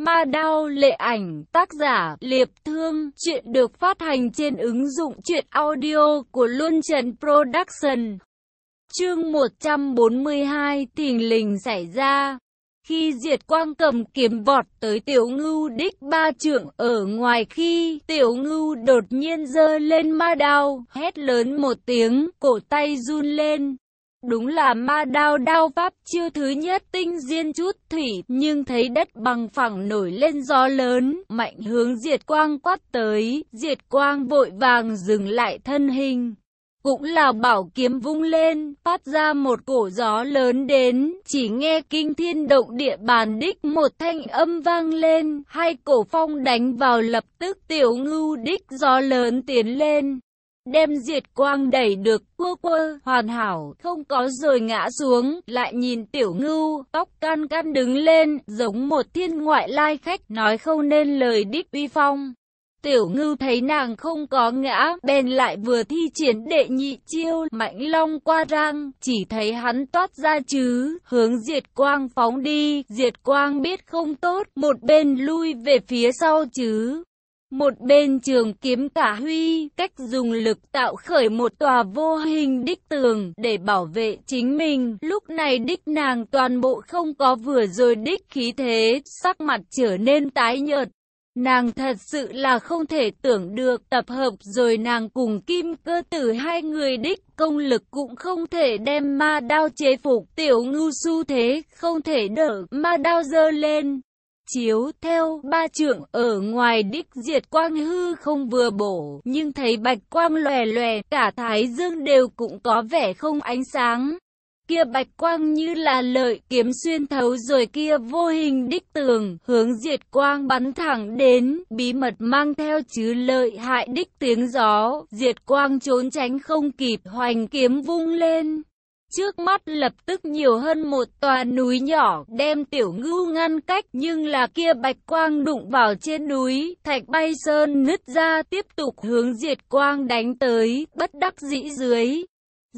Ma Đao Lệ Ảnh, tác giả Liệp Thương, chuyện được phát hành trên ứng dụng truyện audio của Luân Trần Production. Chương 142 Thình lình xảy ra. Khi Diệt Quang cầm kiếm vọt tới Tiểu Ngưu đích ba trượng ở ngoài khi Tiểu Ngưu đột nhiên giơ lên ma đao, hét lớn một tiếng, cổ tay run lên, Đúng là ma đao đao pháp chiêu thứ nhất tinh diên chút thủy, nhưng thấy đất bằng phẳng nổi lên gió lớn, mạnh hướng diệt quang quát tới, diệt quang vội vàng dừng lại thân hình. Cũng là bảo kiếm vung lên, phát ra một cổ gió lớn đến, chỉ nghe kinh thiên động địa bàn đích một thanh âm vang lên, hai cổ phong đánh vào lập tức tiểu ngưu đích gió lớn tiến lên đem diệt quang đẩy được quơ quơ, hoàn hảo, không có rồi ngã xuống, lại nhìn tiểu ngưu, tóc can can đứng lên, giống một thiên ngoại lai khách, nói không nên lời đích uy phong. Tiểu ngưu thấy nàng không có ngã, bèn lại vừa thi triển đệ nhị chiêu, mạnh long qua răng, chỉ thấy hắn toát ra chứ, hướng diệt quang phóng đi, diệt quang biết không tốt, một bên lui về phía sau chứ, một bên trường kiếm cả huy, cách dùng lực tạo khởi một tòa vô hình đích tường để bảo vệ chính mình. Lúc này đích nàng toàn bộ không có vừa rồi đích khí thế, sắc mặt trở nên tái nhợt. Nàng thật sự là không thể tưởng được tập hợp rồi nàng cùng kim cơ tử hai người đích công lực cũng không thể đem ma đao chế phục tiểu ngưu su thế không thể đỡ ma đao dơ lên chiếu theo ba trượng ở ngoài đích diệt quang hư không vừa bổ, nhưng thấy bạch quang lòe lòe, cả thái dương đều cũng có vẻ không ánh sáng. Kia bạch quang như là lợi kiếm xuyên thấu rồi kia vô hình đích tường, hướng diệt quang bắn thẳng đến, bí mật mang theo chứ lợi hại đích tiếng gió, diệt quang trốn tránh không kịp, hoành kiếm vung lên. Trước mắt lập tức nhiều hơn một tòa núi nhỏ, đem tiểu ngưu ngăn cách, nhưng là kia bạch quang đụng vào trên núi, thạch bay sơn nứt ra tiếp tục hướng diệt quang đánh tới, bất đắc dĩ dưới.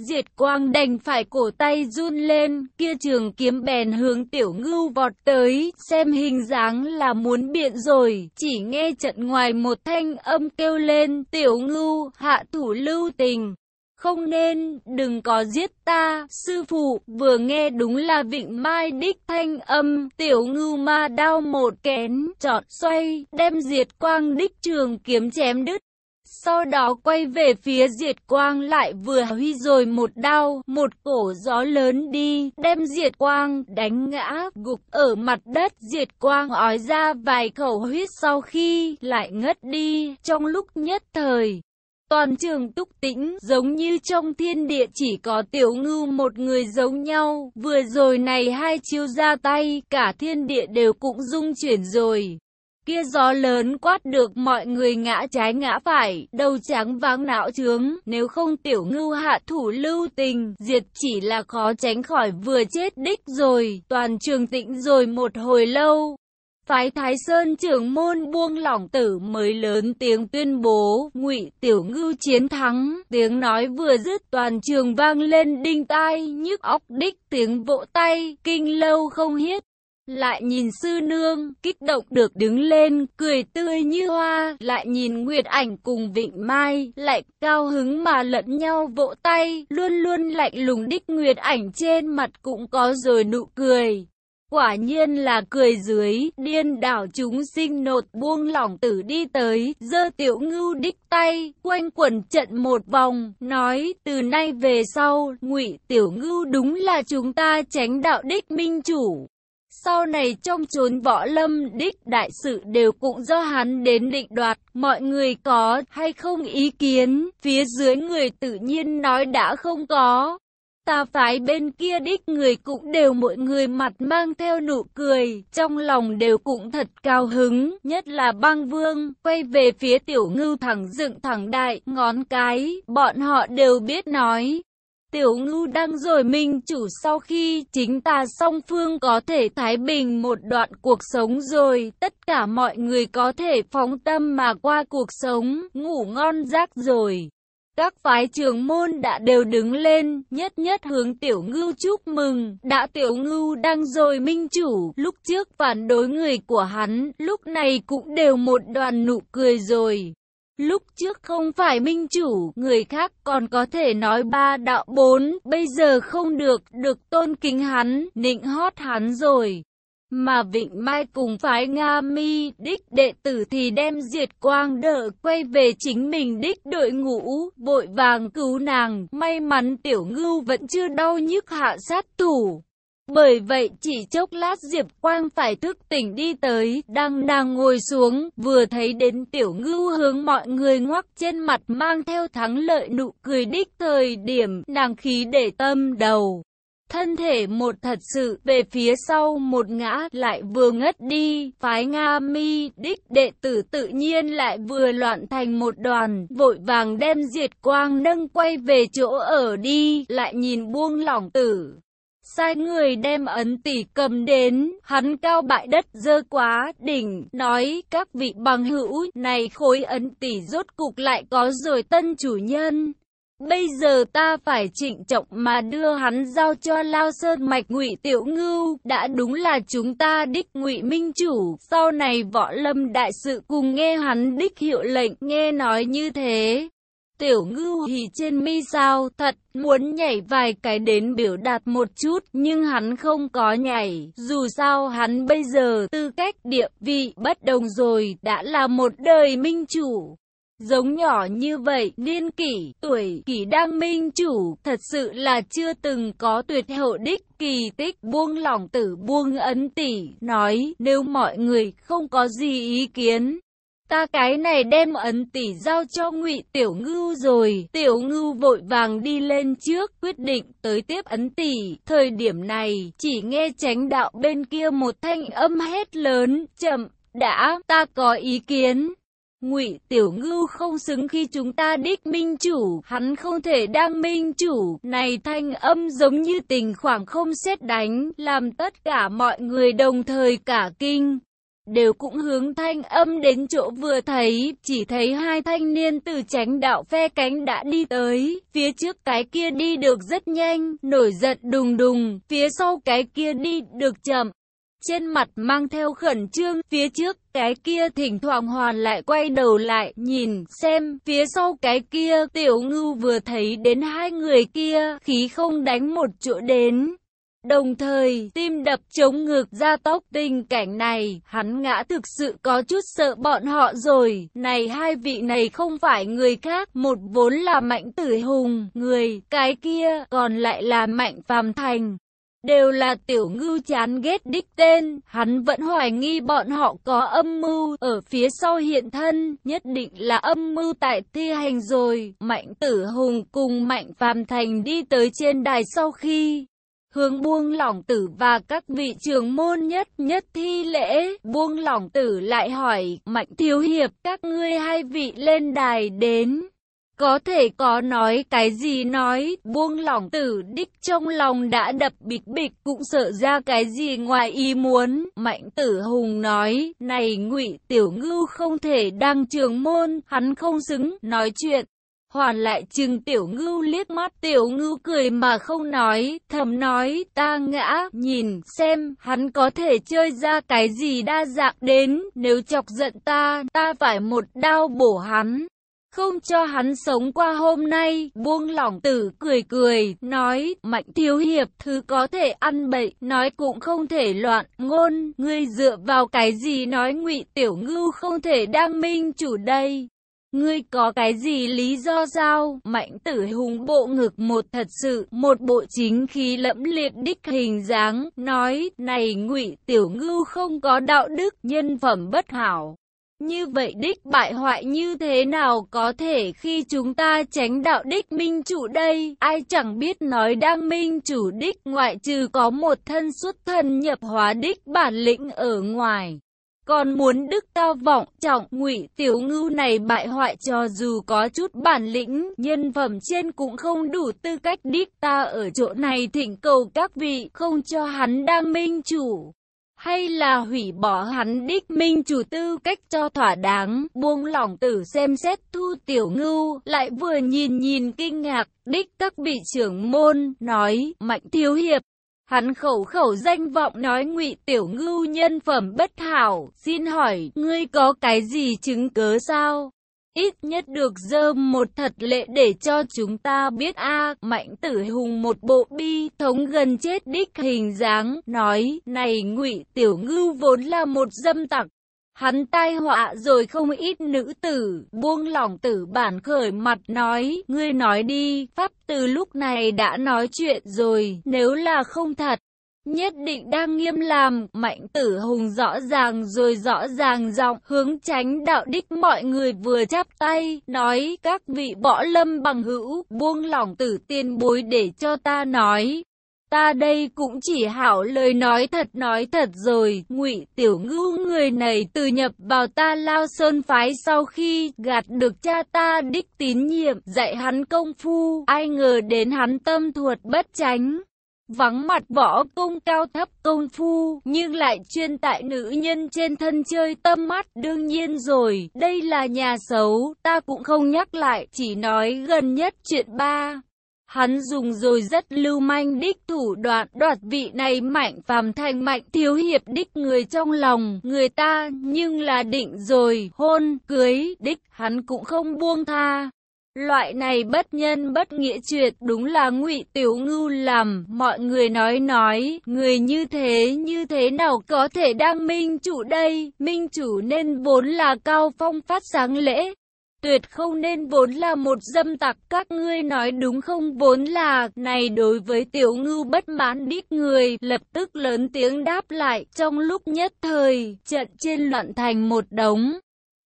Diệt quang đành phải cổ tay run lên, kia trường kiếm bèn hướng tiểu ngưu vọt tới, xem hình dáng là muốn biện rồi, chỉ nghe trận ngoài một thanh âm kêu lên, tiểu ngưu, hạ thủ lưu tình. Không nên, đừng có giết ta, sư phụ, vừa nghe đúng là vịnh mai đích thanh âm, tiểu ngưu ma đao một kén, chọn xoay, đem diệt quang đích trường kiếm chém đứt. Sau đó quay về phía diệt quang lại vừa huy rồi một đao, một cổ gió lớn đi, đem diệt quang đánh ngã, gục ở mặt đất, diệt quang ói ra vài khẩu huyết sau khi lại ngất đi, trong lúc nhất thời. Toàn trường túc tĩnh, giống như trong thiên địa chỉ có tiểu ngưu một người giống nhau, vừa rồi này hai chiêu ra tay, cả thiên địa đều cũng rung chuyển rồi. Kia gió lớn quát được mọi người ngã trái ngã phải, đầu trắng váng não trướng, nếu không tiểu ngưu hạ thủ lưu tình, diệt chỉ là khó tránh khỏi vừa chết đích rồi, toàn trường tĩnh rồi một hồi lâu. Phái Thái Sơn trưởng môn buông lỏng tử mới lớn tiếng tuyên bố, ngụy Tiểu Ngưu chiến thắng, tiếng nói vừa dứt toàn trường vang lên đinh tai, nhức óc đích tiếng vỗ tay, kinh lâu không hiết. Lại nhìn sư nương, kích động được đứng lên, cười tươi như hoa, lại nhìn Nguyệt ảnh cùng Vịnh Mai, lại cao hứng mà lẫn nhau vỗ tay, luôn luôn lạnh lùng đích Nguyệt ảnh trên mặt cũng có rồi nụ cười. Quả nhiên là cười dưới, điên đảo chúng sinh nột buông lỏng tử đi tới, dơ tiểu ngưu đích tay, quanh quẩn trận một vòng, nói từ nay về sau, ngụy tiểu ngưu đúng là chúng ta tránh đạo đích minh chủ. Sau này trong chốn võ lâm đích đại sự đều cũng do hắn đến định đoạt, mọi người có hay không ý kiến, phía dưới người tự nhiên nói đã không có. Ta phái bên kia đích người cũng đều mỗi người mặt mang theo nụ cười, trong lòng đều cũng thật cao hứng, nhất là băng vương, quay về phía tiểu ngưu thẳng dựng thẳng đại, ngón cái, bọn họ đều biết nói. Tiểu ngưu đang rồi minh chủ sau khi chính ta song phương có thể thái bình một đoạn cuộc sống rồi, tất cả mọi người có thể phóng tâm mà qua cuộc sống, ngủ ngon giấc rồi các phái trưởng môn đã đều đứng lên, nhất nhất hướng tiểu ngưu chúc mừng, đã tiểu ngưu đang rồi minh chủ, lúc trước phản đối người của hắn, lúc này cũng đều một đoàn nụ cười rồi. Lúc trước không phải minh chủ, người khác còn có thể nói ba đạo bốn, bây giờ không được, được tôn kính hắn, nịnh hót hắn rồi. Mà Vịnh Mai cùng phái Nga Mi đích đệ tử thì đem diệt quang đỡ quay về chính mình đích đội ngũ, vội vàng cứu nàng, may mắn tiểu ngưu vẫn chưa đau nhức hạ sát thủ. Bởi vậy chỉ chốc lát Diệp Quang phải thức tỉnh đi tới, đang nàng ngồi xuống, vừa thấy đến tiểu ngưu hướng mọi người ngoắc trên mặt mang theo thắng lợi nụ cười đích thời điểm nàng khí để tâm đầu. Thân thể một thật sự về phía sau một ngã lại vừa ngất đi, phái Nga mi đích đệ tử tự nhiên lại vừa loạn thành một đoàn, vội vàng đem diệt quang nâng quay về chỗ ở đi, lại nhìn buông lỏng tử sai người đem ấn tỷ cầm đến, hắn cao bại đất dơ quá đỉnh, nói các vị bằng hữu, này khối ấn tỷ rốt cục lại có rồi tân chủ nhân. Bây giờ ta phải trịnh trọng mà đưa hắn giao cho Lao Sơn Mạch Ngụy Tiểu Ngưu, đã đúng là chúng ta đích Ngụy Minh chủ, sau này võ lâm đại sự cùng nghe hắn đích hiệu lệnh, nghe nói như thế. Tiểu ngưu hì trên mi sao thật muốn nhảy vài cái đến biểu đạt một chút nhưng hắn không có nhảy. Dù sao hắn bây giờ tư cách địa vị bất đồng rồi đã là một đời minh chủ. Giống nhỏ như vậy, niên kỷ, tuổi kỷ đang minh chủ, thật sự là chưa từng có tuyệt hậu đích kỳ tích buông lỏng tử buông ấn tỷ, nói nếu mọi người không có gì ý kiến, Ta cái này đem ấn tỷ giao cho ngụy Tiểu Ngưu rồi. Tiểu Ngưu vội vàng đi lên trước, quyết định tới tiếp ấn tỷ. Thời điểm này, chỉ nghe tránh đạo bên kia một thanh âm hét lớn, chậm, đã, ta có ý kiến. Ngụy Tiểu Ngưu không xứng khi chúng ta đích minh chủ, hắn không thể đang minh chủ. Này thanh âm giống như tình khoảng không xét đánh, làm tất cả mọi người đồng thời cả kinh đều cũng hướng thanh âm đến chỗ vừa thấy, chỉ thấy hai thanh niên từ tránh đạo phe cánh đã đi tới, phía trước cái kia đi được rất nhanh, nổi giận đùng đùng, phía sau cái kia đi được chậm. Trên mặt mang theo khẩn trương, phía trước cái kia thỉnh thoảng hoàn lại quay đầu lại, nhìn, xem, phía sau cái kia, tiểu ngưu vừa thấy đến hai người kia, khí không đánh một chỗ đến, Đồng thời, tim đập chống ngược ra tốc tình cảnh này, hắn ngã thực sự có chút sợ bọn họ rồi. Này hai vị này không phải người khác, một vốn là mạnh tử hùng, người, cái kia, còn lại là mạnh phàm thành. Đều là tiểu ngưu chán ghét đích tên, hắn vẫn hoài nghi bọn họ có âm mưu, ở phía sau hiện thân, nhất định là âm mưu tại thi hành rồi. Mạnh tử hùng cùng mạnh phàm thành đi tới trên đài sau khi hướng buông lỏng tử và các vị trưởng môn nhất nhất thi lễ. Buông lỏng tử lại hỏi, mạnh thiếu hiệp, các ngươi hai vị lên đài đến. Có thể có nói cái gì nói, buông lỏng tử đích trong lòng đã đập bịch bịch cũng sợ ra cái gì ngoài ý muốn. Mạnh tử hùng nói, này ngụy tiểu ngưu không thể đăng trường môn, hắn không xứng, nói chuyện. Hoàn lại chừng tiểu ngưu liếc mắt tiểu ngưu cười mà không nói, thầm nói ta ngã, nhìn xem hắn có thể chơi ra cái gì đa dạng đến, nếu chọc giận ta, ta phải một đao bổ hắn. Không cho hắn sống qua hôm nay, buông lỏng tử cười cười, nói, mạnh thiếu hiệp, thứ có thể ăn bậy, nói cũng không thể loạn, ngôn, ngươi dựa vào cái gì nói ngụy tiểu ngưu không thể đang minh chủ đây. Ngươi có cái gì lý do sao? Mạnh tử hùng bộ ngực một thật sự, một bộ chính khí lẫm liệt đích hình dáng, nói, này ngụy tiểu ngưu không có đạo đức, nhân phẩm bất hảo. Như vậy đích bại hoại như thế nào có thể khi chúng ta tránh đạo đích minh chủ đây, ai chẳng biết nói đang minh chủ đích ngoại trừ có một thân xuất thân nhập hóa đích bản lĩnh ở ngoài. Còn muốn đức cao vọng trọng ngụy tiểu ngưu này bại hoại cho dù có chút bản lĩnh nhân phẩm trên cũng không đủ tư cách đích ta ở chỗ này thỉnh cầu các vị không cho hắn đang minh chủ hay là hủy bỏ hắn đích minh chủ tư cách cho thỏa đáng, buông lỏng tử xem xét thu tiểu ngưu, lại vừa nhìn nhìn kinh ngạc, đích các vị trưởng môn, nói, mạnh thiếu hiệp. Hắn khẩu khẩu danh vọng nói ngụy tiểu ngưu nhân phẩm bất hảo, xin hỏi, ngươi có cái gì chứng cớ sao? Ít nhất được dơ một thật lệ để cho chúng ta biết a Mạnh tử hùng một bộ bi thống gần chết đích hình dáng, nói, này ngụy tiểu ngưu vốn là một dâm tặc. Hắn tai họa rồi không ít nữ tử, buông lỏng tử bản khởi mặt nói, ngươi nói đi, pháp từ lúc này đã nói chuyện rồi, nếu là không thật, Nhất định đang nghiêm làm, mạnh tử hùng rõ ràng rồi rõ ràng giọng hướng tránh đạo đích mọi người vừa chắp tay, nói các vị võ lâm bằng hữu, buông lỏng tử tiên bối để cho ta nói. Ta đây cũng chỉ hảo lời nói thật nói thật rồi, ngụy tiểu ngưu người này từ nhập vào ta lao sơn phái sau khi gạt được cha ta đích tín nhiệm, dạy hắn công phu, ai ngờ đến hắn tâm thuật bất tránh vắng mặt võ công cao thấp công phu, nhưng lại chuyên tại nữ nhân trên thân chơi tâm mắt. Đương nhiên rồi, đây là nhà xấu, ta cũng không nhắc lại, chỉ nói gần nhất chuyện ba. Hắn dùng rồi rất lưu manh đích thủ đoạn đoạt vị này mạnh phàm thành mạnh thiếu hiệp đích người trong lòng người ta, nhưng là định rồi, hôn, cưới, đích, hắn cũng không buông tha. Loại này bất nhân bất nghĩa chuyện đúng là ngụy Tiểu Ngưu làm, mọi người nói nói, người như thế như thế nào có thể đang minh chủ đây, minh chủ nên vốn là cao phong phát sáng lễ. Tuyệt không nên vốn là một dâm tặc. Các ngươi nói đúng không? Vốn là này đối với tiểu ngưu bất mãn đít người lập tức lớn tiếng đáp lại. Trong lúc nhất thời trận trên loạn thành một đống.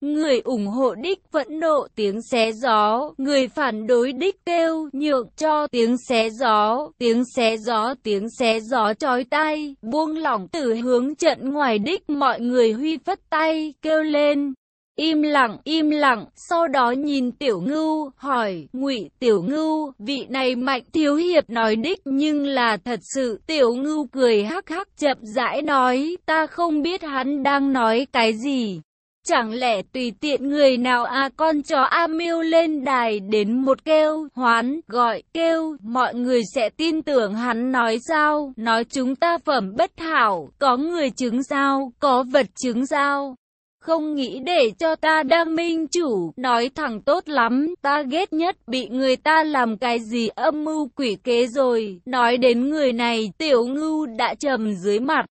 Người ủng hộ đích vẫn nộ tiếng xé gió, người phản đối đích kêu nhượng cho tiếng xé gió, tiếng xé gió, tiếng xé gió chói tay, buông lỏng từ hướng trận ngoài đích mọi người huy phất tay, kêu lên. Im lặng, im lặng, sau đó nhìn tiểu ngưu, hỏi, ngụy tiểu ngưu, vị này mạnh thiếu hiệp nói đích nhưng là thật sự, tiểu ngưu cười hắc hắc chậm rãi nói, ta không biết hắn đang nói cái gì. Chẳng lẽ tùy tiện người nào à con chó A Miêu lên đài đến một kêu, hoán, gọi, kêu, mọi người sẽ tin tưởng hắn nói sao, nói chúng ta phẩm bất hảo, có người chứng sao, có vật chứng sao. Không nghĩ để cho ta đang minh chủ, nói thẳng tốt lắm, ta ghét nhất bị người ta làm cái gì âm mưu quỷ kế rồi, nói đến người này tiểu ngưu đã trầm dưới mặt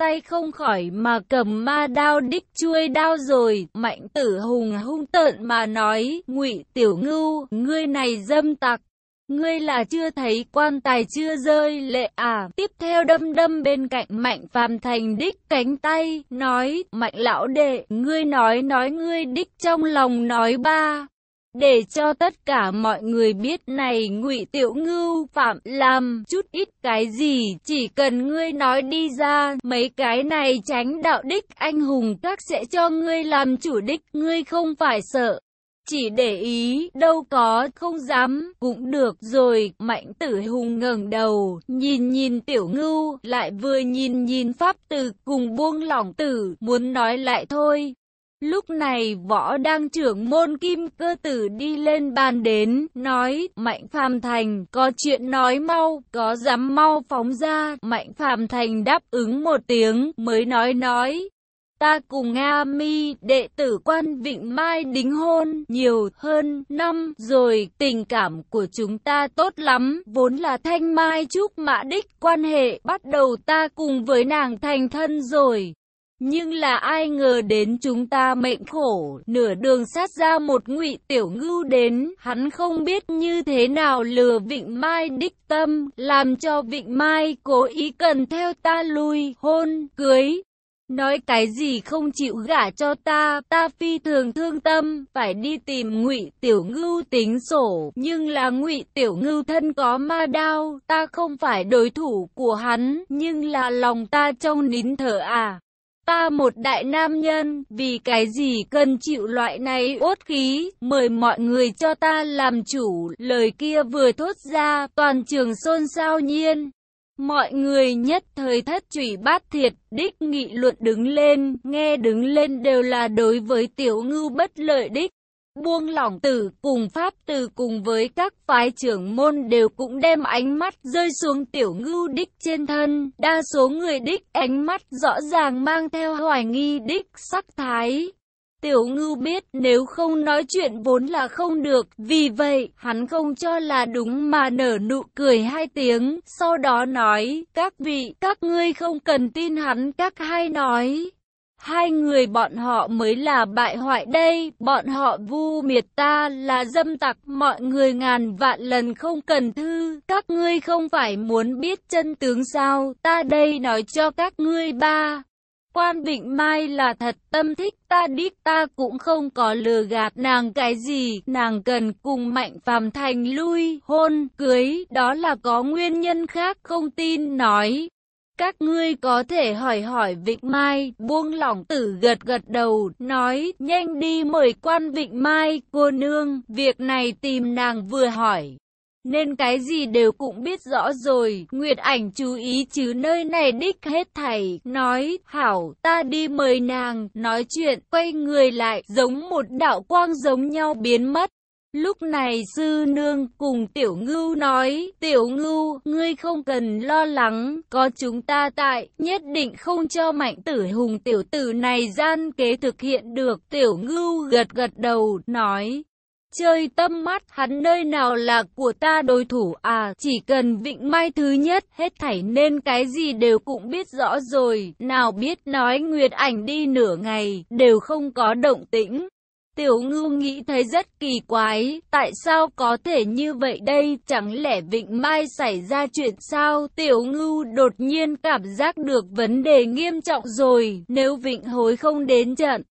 tay không khỏi mà cầm ma đao đích chuôi đao rồi, mạnh tử hùng hung tợn mà nói, ngụy tiểu ngưu, ngươi này dâm tặc. Ngươi là chưa thấy quan tài chưa rơi lệ à, tiếp theo đâm đâm bên cạnh mạnh phàm thành đích cánh tay, nói, mạnh lão đệ, ngươi nói nói ngươi đích trong lòng nói ba, để cho tất cả mọi người biết này ngụy tiểu ngưu phạm làm chút ít cái gì chỉ cần ngươi nói đi ra mấy cái này tránh đạo đích anh hùng các sẽ cho ngươi làm chủ đích ngươi không phải sợ. Chỉ để ý, đâu có, không dám, cũng được rồi, mạnh tử hùng ngẩng đầu, nhìn nhìn tiểu ngưu, lại vừa nhìn nhìn pháp tử, cùng buông lỏng tử, muốn nói lại thôi, Lúc này võ đang trưởng môn kim cơ tử đi lên bàn đến, nói, Mạnh Phàm Thành, có chuyện nói mau, có dám mau phóng ra, Mạnh Phàm Thành đáp ứng một tiếng, mới nói nói. Ta cùng Nga Mi, đệ tử quan Vịnh Mai đính hôn, nhiều hơn năm rồi, tình cảm của chúng ta tốt lắm, vốn là thanh mai chúc mã đích quan hệ, bắt đầu ta cùng với nàng thành thân rồi. Nhưng là ai ngờ đến chúng ta mệnh khổ, nửa đường sát ra một ngụy tiểu ngưu đến, hắn không biết như thế nào lừa Vịnh Mai đích tâm, làm cho Vịnh Mai cố ý cần theo ta lui, hôn, cưới. Nói cái gì không chịu gả cho ta, ta phi thường thương tâm, phải đi tìm ngụy tiểu ngưu tính sổ, nhưng là ngụy tiểu ngưu thân có ma đao, ta không phải đối thủ của hắn, nhưng là lòng ta trong nín thở à. Ta một đại nam nhân, vì cái gì cần chịu loại này uất khí, mời mọi người cho ta làm chủ, lời kia vừa thốt ra, toàn trường xôn xao nhiên. Mọi người nhất thời thất chủy bát thiệt, đích nghị luận đứng lên, nghe đứng lên đều là đối với tiểu ngưu bất lợi đích. Buông lỏng tử cùng pháp tử cùng với các phái trưởng môn đều cũng đem ánh mắt rơi xuống tiểu ngưu đích trên thân. Đa số người đích ánh mắt rõ ràng mang theo hoài nghi đích sắc thái. Tiểu ngưu biết nếu không nói chuyện vốn là không được, vì vậy hắn không cho là đúng mà nở nụ cười hai tiếng, sau đó nói, các vị, các ngươi không cần tin hắn các hai nói. Hai người bọn họ mới là bại hoại đây, bọn họ vu miệt ta là dâm tặc, mọi người ngàn vạn lần không cần thư, các ngươi không phải muốn biết chân tướng sao, ta đây nói cho các ngươi ba. Quan Vịnh Mai là thật tâm thích ta đích. Ta cũng không có lừa gạt nàng cái gì, nàng cần cùng Mạnh Phàm Thành lui, hôn, cưới, đó là có nguyên nhân khác không tin nói. Các ngươi có thể hỏi hỏi Vịnh Mai, buông lỏng tử gật gật đầu, nói, nhanh đi mời quan Vịnh Mai, cô nương, việc này tìm nàng vừa hỏi. Nên cái gì đều cũng biết rõ rồi, Nguyệt ảnh chú ý chứ nơi này đích hết thầy nói, hảo, ta đi mời nàng, nói chuyện, quay người lại, giống một đạo quang giống nhau biến mất. Lúc này sư nương cùng tiểu ngưu nói, tiểu ngưu, ngươi không cần lo lắng, có chúng ta tại, nhất định không cho mạnh tử hùng tiểu tử này gian kế thực hiện được. Tiểu ngưu gật gật đầu, nói, chơi tâm mắt, hắn nơi nào là của ta đối thủ à, chỉ cần vịnh mai thứ nhất, hết thảy nên cái gì đều cũng biết rõ rồi, nào biết nói nguyệt ảnh đi nửa ngày, đều không có động tĩnh. Tiểu ngưu nghĩ thấy rất kỳ quái, tại sao có thể như vậy đây, chẳng lẽ Vịnh Mai xảy ra chuyện sao? Tiểu ngưu đột nhiên cảm giác được vấn đề nghiêm trọng rồi, nếu Vịnh hối không đến trận.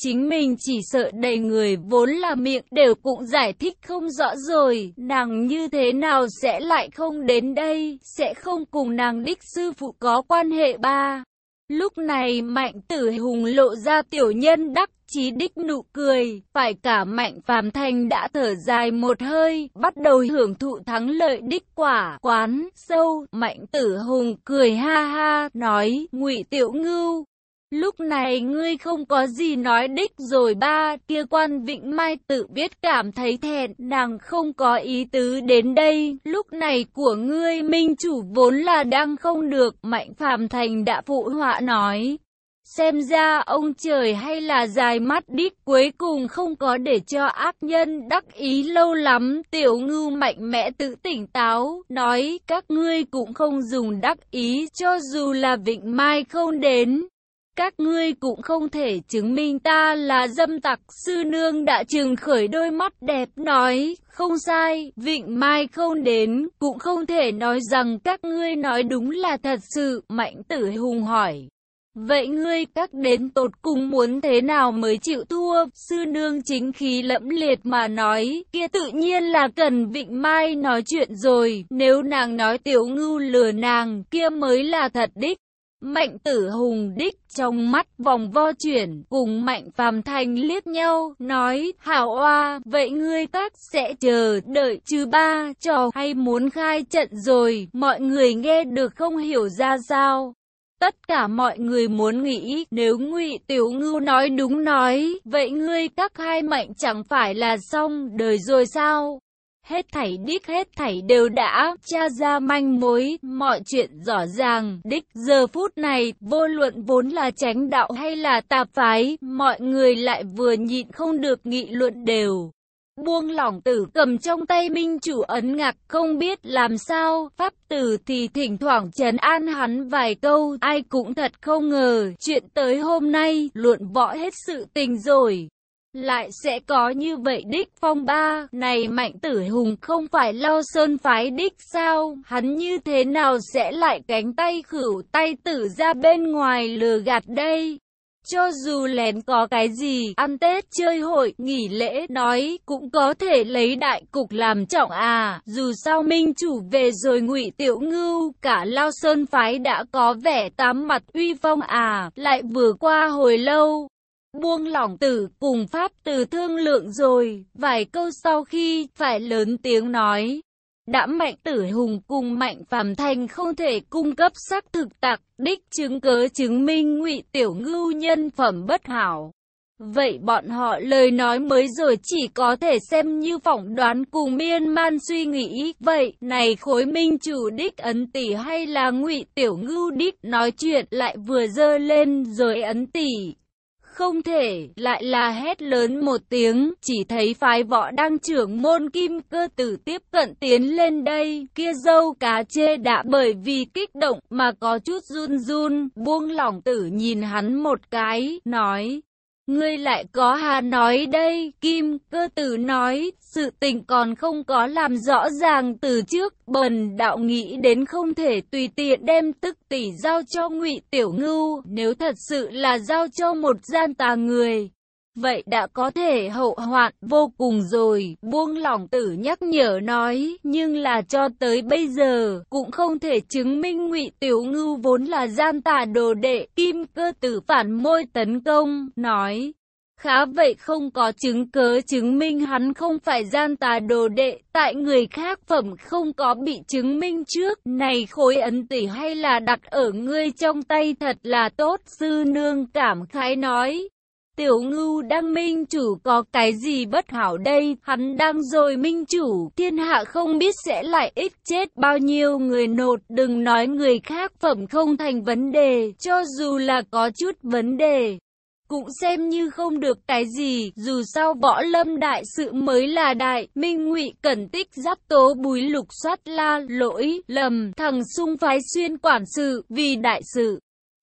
Chính mình chỉ sợ đầy người vốn là miệng đều cũng giải thích không rõ rồi, nàng như thế nào sẽ lại không đến đây, sẽ không cùng nàng đích sư phụ có quan hệ ba. Lúc này mạnh tử hùng lộ ra tiểu nhân đắc chí đích nụ cười, phải cả mạnh phàm thành đã thở dài một hơi, bắt đầu hưởng thụ thắng lợi đích quả, quán, sâu, mạnh tử hùng cười ha ha, nói, ngụy tiểu ngưu. Lúc này ngươi không có gì nói đích rồi ba, kia quan Vịnh Mai tự biết cảm thấy thẹn, nàng không có ý tứ đến đây, lúc này của ngươi minh chủ vốn là đang không được, Mạnh Phàm Thành đã phụ họa nói. Xem ra ông trời hay là dài mắt đích cuối cùng không có để cho ác nhân đắc ý lâu lắm. Tiểu ngư mạnh mẽ tự tỉnh táo, nói các ngươi cũng không dùng đắc ý cho dù là vịnh mai không đến. Các ngươi cũng không thể chứng minh ta là dâm tặc. Sư nương đã trừng khởi đôi mắt đẹp nói, không sai, vịnh mai không đến, cũng không thể nói rằng các ngươi nói đúng là thật sự. Mạnh tử hùng hỏi. Vậy ngươi các đến tột cùng muốn thế nào mới chịu thua? Sư nương chính khí lẫm liệt mà nói, kia tự nhiên là cần Vịnh Mai nói chuyện rồi, nếu nàng nói tiểu ngưu lừa nàng, kia mới là thật đích. Mạnh tử hùng đích trong mắt vòng vo chuyển, cùng mạnh phàm thành liếc nhau, nói, hảo oa, vậy ngươi các sẽ chờ, đợi chứ ba, trò hay muốn khai trận rồi, mọi người nghe được không hiểu ra sao. Tất cả mọi người muốn nghĩ, nếu ngụy Tiểu Ngưu nói đúng nói, vậy ngươi các hai mạnh chẳng phải là xong đời rồi sao? Hết thảy đích hết thảy đều đã tra ra manh mối, mọi chuyện rõ ràng, đích giờ phút này, vô luận vốn là tránh đạo hay là tạp phái, mọi người lại vừa nhịn không được nghị luận đều. Buông lỏng tử cầm trong tay minh chủ ấn ngạc không biết làm sao, pháp tử thì thỉnh thoảng trấn an hắn vài câu, ai cũng thật không ngờ, chuyện tới hôm nay, luận võ hết sự tình rồi. Lại sẽ có như vậy đích phong ba, này mạnh tử hùng không phải lao sơn phái đích sao, hắn như thế nào sẽ lại cánh tay khửu tay tử ra bên ngoài lừa gạt đây. Cho dù lén có cái gì, ăn Tết chơi hội, nghỉ lễ, nói, cũng có thể lấy đại cục làm trọng à. Dù sao minh chủ về rồi ngụy tiểu ngưu, cả lao sơn phái đã có vẻ tám mặt uy phong à, lại vừa qua hồi lâu. Buông lỏng tử cùng pháp từ thương lượng rồi, vài câu sau khi phải lớn tiếng nói. đã mạnh tử hùng cùng mạnh phàm thành không thể cung cấp xác thực tạc đích chứng cớ chứng minh ngụy tiểu ngưu nhân phẩm bất hảo. Vậy bọn họ lời nói mới rồi chỉ có thể xem như phỏng đoán cùng miên man suy nghĩ. Vậy, này khối minh chủ đích ấn tỷ hay là ngụy tiểu ngưu đích nói chuyện lại vừa dơ lên rồi ấn tỷ. Không thể, lại là hét lớn một tiếng, chỉ thấy phái võ đang trưởng môn kim cơ tử tiếp cận tiến lên đây, kia dâu cá chê đã bởi vì kích động mà có chút run run, buông lỏng tử nhìn hắn một cái, nói. Ngươi lại có hà nói đây, Kim cơ tử nói, sự tình còn không có làm rõ ràng từ trước, bần đạo nghĩ đến không thể tùy tiện đem tức tỷ giao cho ngụy Tiểu Ngưu, nếu thật sự là giao cho một gian tà người. Vậy đã có thể hậu hoạn vô cùng rồi, buông lỏng tử nhắc nhở nói, nhưng là cho tới bây giờ, cũng không thể chứng minh ngụy Tiểu Ngưu vốn là gian tà đồ đệ, kim cơ tử phản môi tấn công, nói. Khá vậy không có chứng cớ chứng minh hắn không phải gian tà đồ đệ, tại người khác phẩm không có bị chứng minh trước. Này khối ấn tỷ hay là đặt ở ngươi trong tay thật là tốt, sư nương cảm khái nói. Tiểu ngưu đang minh chủ có cái gì bất hảo đây, hắn đang rồi minh chủ, thiên hạ không biết sẽ lại ít chết bao nhiêu người nột, đừng nói người khác phẩm không thành vấn đề, cho dù là có chút vấn đề. Cũng xem như không được cái gì, dù sao võ lâm đại sự mới là đại, minh ngụy cẩn tích giáp tố búi lục soát la, lỗi, lầm, thằng sung phái xuyên quản sự, vì đại sự.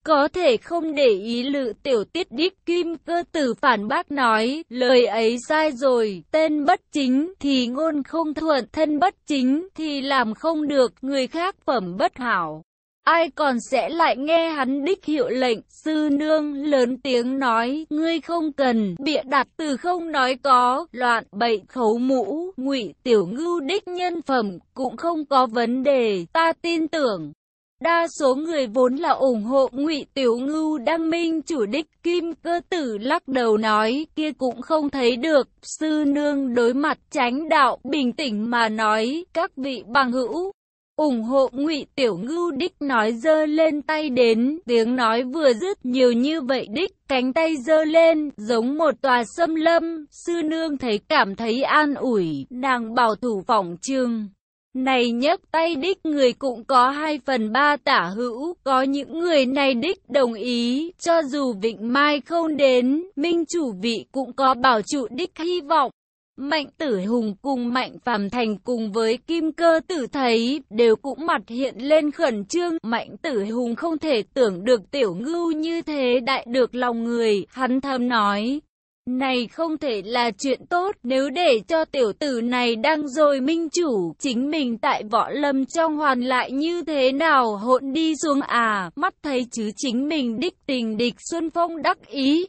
Có thể không để ý lự tiểu tiết đích kim cơ tử phản bác nói, lời ấy sai rồi, tên bất chính thì ngôn không thuận, thân bất chính thì làm không được, người khác phẩm bất hảo. Ai còn sẽ lại nghe hắn đích hiệu lệnh, sư nương lớn tiếng nói, ngươi không cần, bịa đặt từ không nói có, loạn bậy khấu mũ, ngụy tiểu ngưu đích nhân phẩm, cũng không có vấn đề, ta tin tưởng. Đa số người vốn là ủng hộ ngụy Tiểu Ngưu đăng minh, chủ đích kim cơ tử lắc đầu nói, kia cũng không thấy được. Sư nương đối mặt tránh đạo bình tĩnh mà nói, các vị bằng hữu. ủng hộ ngụy Tiểu Ngưu đích nói dơ lên tay đến, tiếng nói vừa dứt nhiều như vậy đích cánh tay dơ lên, giống một tòa xâm lâm. Sư nương thấy cảm thấy an ủi, nàng bảo thủ phòng trường. Này nhấc tay đích người cũng có 2 phần 3 tả hữu, có những người này đích đồng ý, cho dù Vịnh Mai không đến, minh chủ vị cũng có bảo trụ đích hy vọng. Mạnh tử hùng cùng mạnh phàm thành cùng với kim cơ tử thấy, đều cũng mặt hiện lên khẩn trương. Mạnh tử hùng không thể tưởng được tiểu ngưu như thế đại được lòng người, hắn thầm nói, này không thể là chuyện tốt nếu để cho tiểu tử này đang rồi minh chủ, chính mình tại võ lâm trong hoàn lại như thế nào hỗn đi xuống à, mắt thấy chứ chính mình đích tình địch Xuân Phong đắc ý.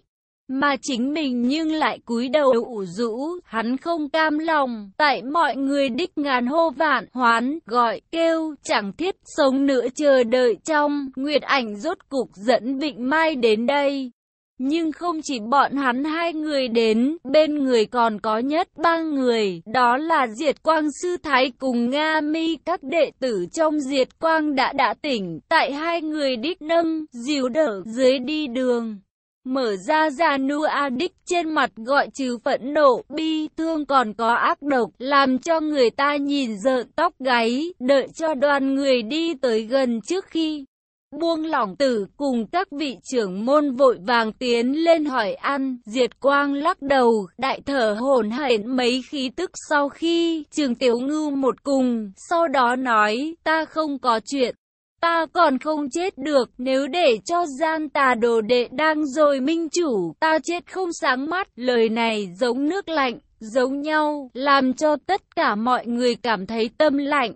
Mà chính mình nhưng lại cúi đầu ủ rũ, hắn không cam lòng, tại mọi người đích ngàn hô vạn, hoán, gọi, kêu, chẳng thiết sống nữa chờ đợi trong, Nguyệt ảnh rốt cục dẫn Vịnh Mai đến đây. Nhưng không chỉ bọn hắn hai người đến, bên người còn có nhất ba người, đó là Diệt Quang Sư Thái cùng Nga Mi các đệ tử trong Diệt Quang đã đã tỉnh, tại hai người đích nâng, dìu đỡ dưới đi đường. Mở ra ra nu a đích trên mặt gọi trừ phẫn nộ, bi, thương còn có ác độc, làm cho người ta nhìn rợn tóc gáy, đợi cho đoàn người đi tới gần trước khi buông lỏng tử cùng các vị trưởng môn vội vàng tiến lên hỏi ăn, diệt quang lắc đầu, đại thở hồn hển mấy khí tức sau khi trường tiểu ngư một cùng, sau đó nói, ta không có chuyện. Ta còn không chết được, nếu để cho gian tà đồ đệ đang rồi minh chủ, ta chết không sáng mắt. Lời này giống nước lạnh, giống nhau, làm cho tất cả mọi người cảm thấy tâm lạnh.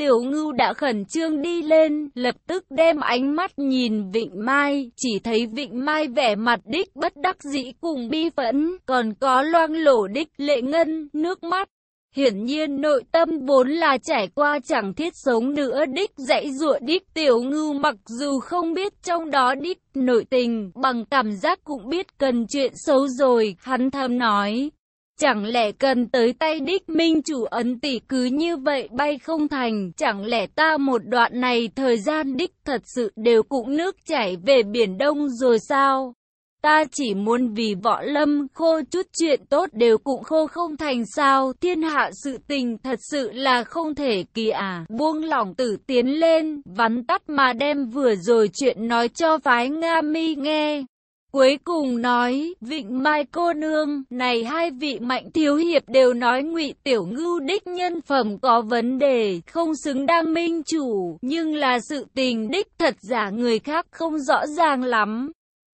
Tiểu ngưu đã khẩn trương đi lên, lập tức đem ánh mắt nhìn Vịnh Mai, chỉ thấy Vịnh Mai vẻ mặt đích bất đắc dĩ cùng bi phẫn, còn có loang lổ đích lệ ngân, nước mắt. Hiển nhiên nội tâm vốn là trải qua chẳng thiết sống nữa đích dãy dụa đích tiểu ngưu mặc dù không biết trong đó đích nội tình, bằng cảm giác cũng biết cần chuyện xấu rồi, hắn thầm nói. Chẳng lẽ cần tới tay đích minh chủ ấn tỷ cứ như vậy bay không thành, chẳng lẽ ta một đoạn này thời gian đích thật sự đều cũng nước chảy về Biển Đông rồi sao? Ta chỉ muốn vì võ lâm khô chút chuyện tốt đều cũng khô không thành sao, thiên hạ sự tình thật sự là không thể kỳ à, buông lỏng tử tiến lên, vắn tắt mà đem vừa rồi chuyện nói cho phái Nga mi nghe. Cuối cùng nói, Vịnh Mai cô nương, này hai vị mạnh thiếu hiệp đều nói ngụy Tiểu Ngưu đích nhân phẩm có vấn đề, không xứng đáng minh chủ, nhưng là sự tình đích thật giả người khác không rõ ràng lắm.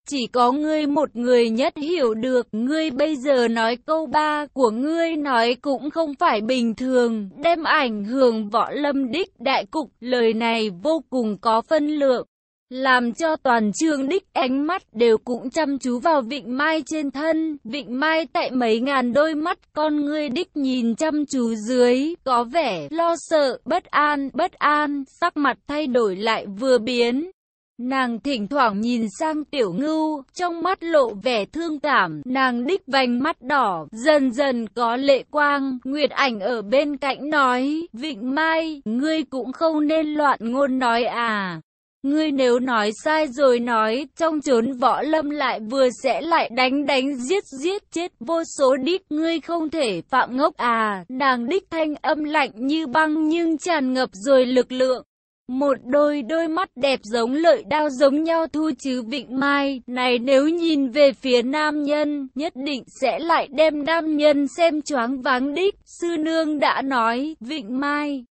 Chỉ có ngươi một người nhất hiểu được, ngươi bây giờ nói câu ba của ngươi nói cũng không phải bình thường, đem ảnh hưởng võ lâm đích đại cục, lời này vô cùng có phân lượng. Làm cho toàn trường đích ánh mắt đều cũng chăm chú vào vịnh mai trên thân, vịnh mai tại mấy ngàn đôi mắt con ngươi đích nhìn chăm chú dưới, có vẻ lo sợ, bất an, bất an, sắc mặt thay đổi lại vừa biến. Nàng thỉnh thoảng nhìn sang tiểu ngưu, trong mắt lộ vẻ thương cảm, nàng đích vành mắt đỏ, dần dần có lệ quang, Nguyệt ảnh ở bên cạnh nói, Vịnh Mai, ngươi cũng không nên loạn ngôn nói à. Ngươi nếu nói sai rồi nói, trong chốn võ lâm lại vừa sẽ lại đánh đánh giết giết chết vô số đích, ngươi không thể phạm ngốc à, nàng đích thanh âm lạnh như băng nhưng tràn ngập rồi lực lượng. Một đôi đôi mắt đẹp giống lợi đao giống nhau thu chứ vịnh mai, này nếu nhìn về phía nam nhân, nhất định sẽ lại đem nam nhân xem choáng váng đích, sư nương đã nói, vịnh mai.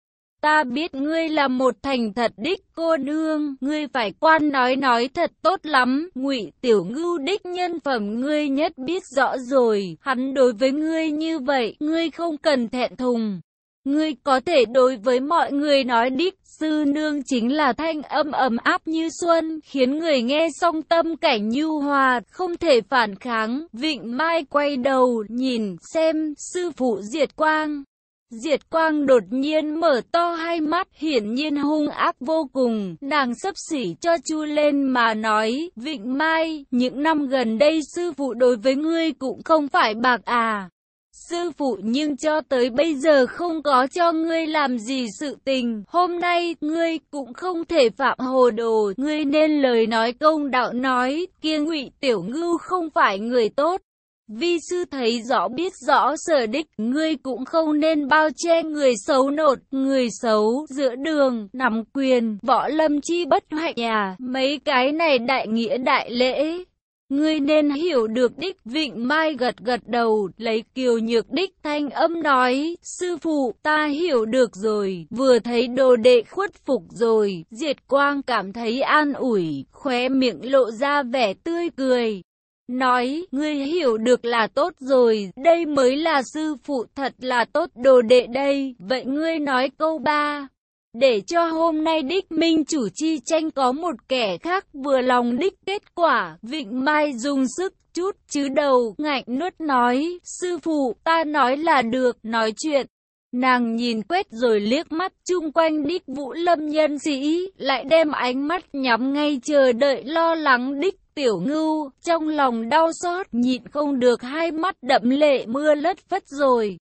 Ta biết ngươi là một thành thật đích cô nương, ngươi phải quan nói nói thật tốt lắm, ngụy tiểu ngưu đích nhân phẩm ngươi nhất biết rõ rồi, hắn đối với ngươi như vậy, ngươi không cần thẹn thùng. Ngươi có thể đối với mọi người nói đích sư nương chính là thanh âm ấm áp như xuân, khiến người nghe song tâm cảnh nhu hòa, không thể phản kháng. Vịnh Mai quay đầu, nhìn, xem, sư phụ diệt quang. Diệt quang đột nhiên mở to hai mắt, hiển nhiên hung ác vô cùng, nàng sấp xỉ cho chu lên mà nói, Vịnh Mai, những năm gần đây sư phụ đối với ngươi cũng không phải bạc à. Sư phụ nhưng cho tới bây giờ không có cho ngươi làm gì sự tình, hôm nay ngươi cũng không thể phạm hồ đồ, ngươi nên lời nói công đạo nói, kia ngụy tiểu ngưu không phải người tốt. Vi sư thấy rõ biết rõ sở đích, ngươi cũng không nên bao che người xấu nột, người xấu, giữa đường, nắm quyền, võ lâm chi bất hạnh nhà, mấy cái này đại nghĩa đại lễ. Ngươi nên hiểu được đích vịnh mai gật gật đầu, lấy kiều nhược đích thanh âm nói, sư phụ, ta hiểu được rồi, vừa thấy đồ đệ khuất phục rồi, diệt quang cảm thấy an ủi, khóe miệng lộ ra vẻ tươi cười. Nói, ngươi hiểu được là tốt rồi, đây mới là sư phụ thật là tốt đồ đệ đây, vậy ngươi nói câu ba. Để cho hôm nay đích minh chủ chi tranh có một kẻ khác vừa lòng đích kết quả, Vịnh Mai dùng sức chút chứ đầu, ngạnh nuốt nói, sư phụ, ta nói là được, nói chuyện. Nàng nhìn quét rồi liếc mắt chung quanh đích vũ lâm nhân sĩ, lại đem ánh mắt nhắm ngay chờ đợi lo lắng đích tiểu ngưu, trong lòng đau xót, nhịn không được hai mắt đậm lệ mưa lất phất rồi.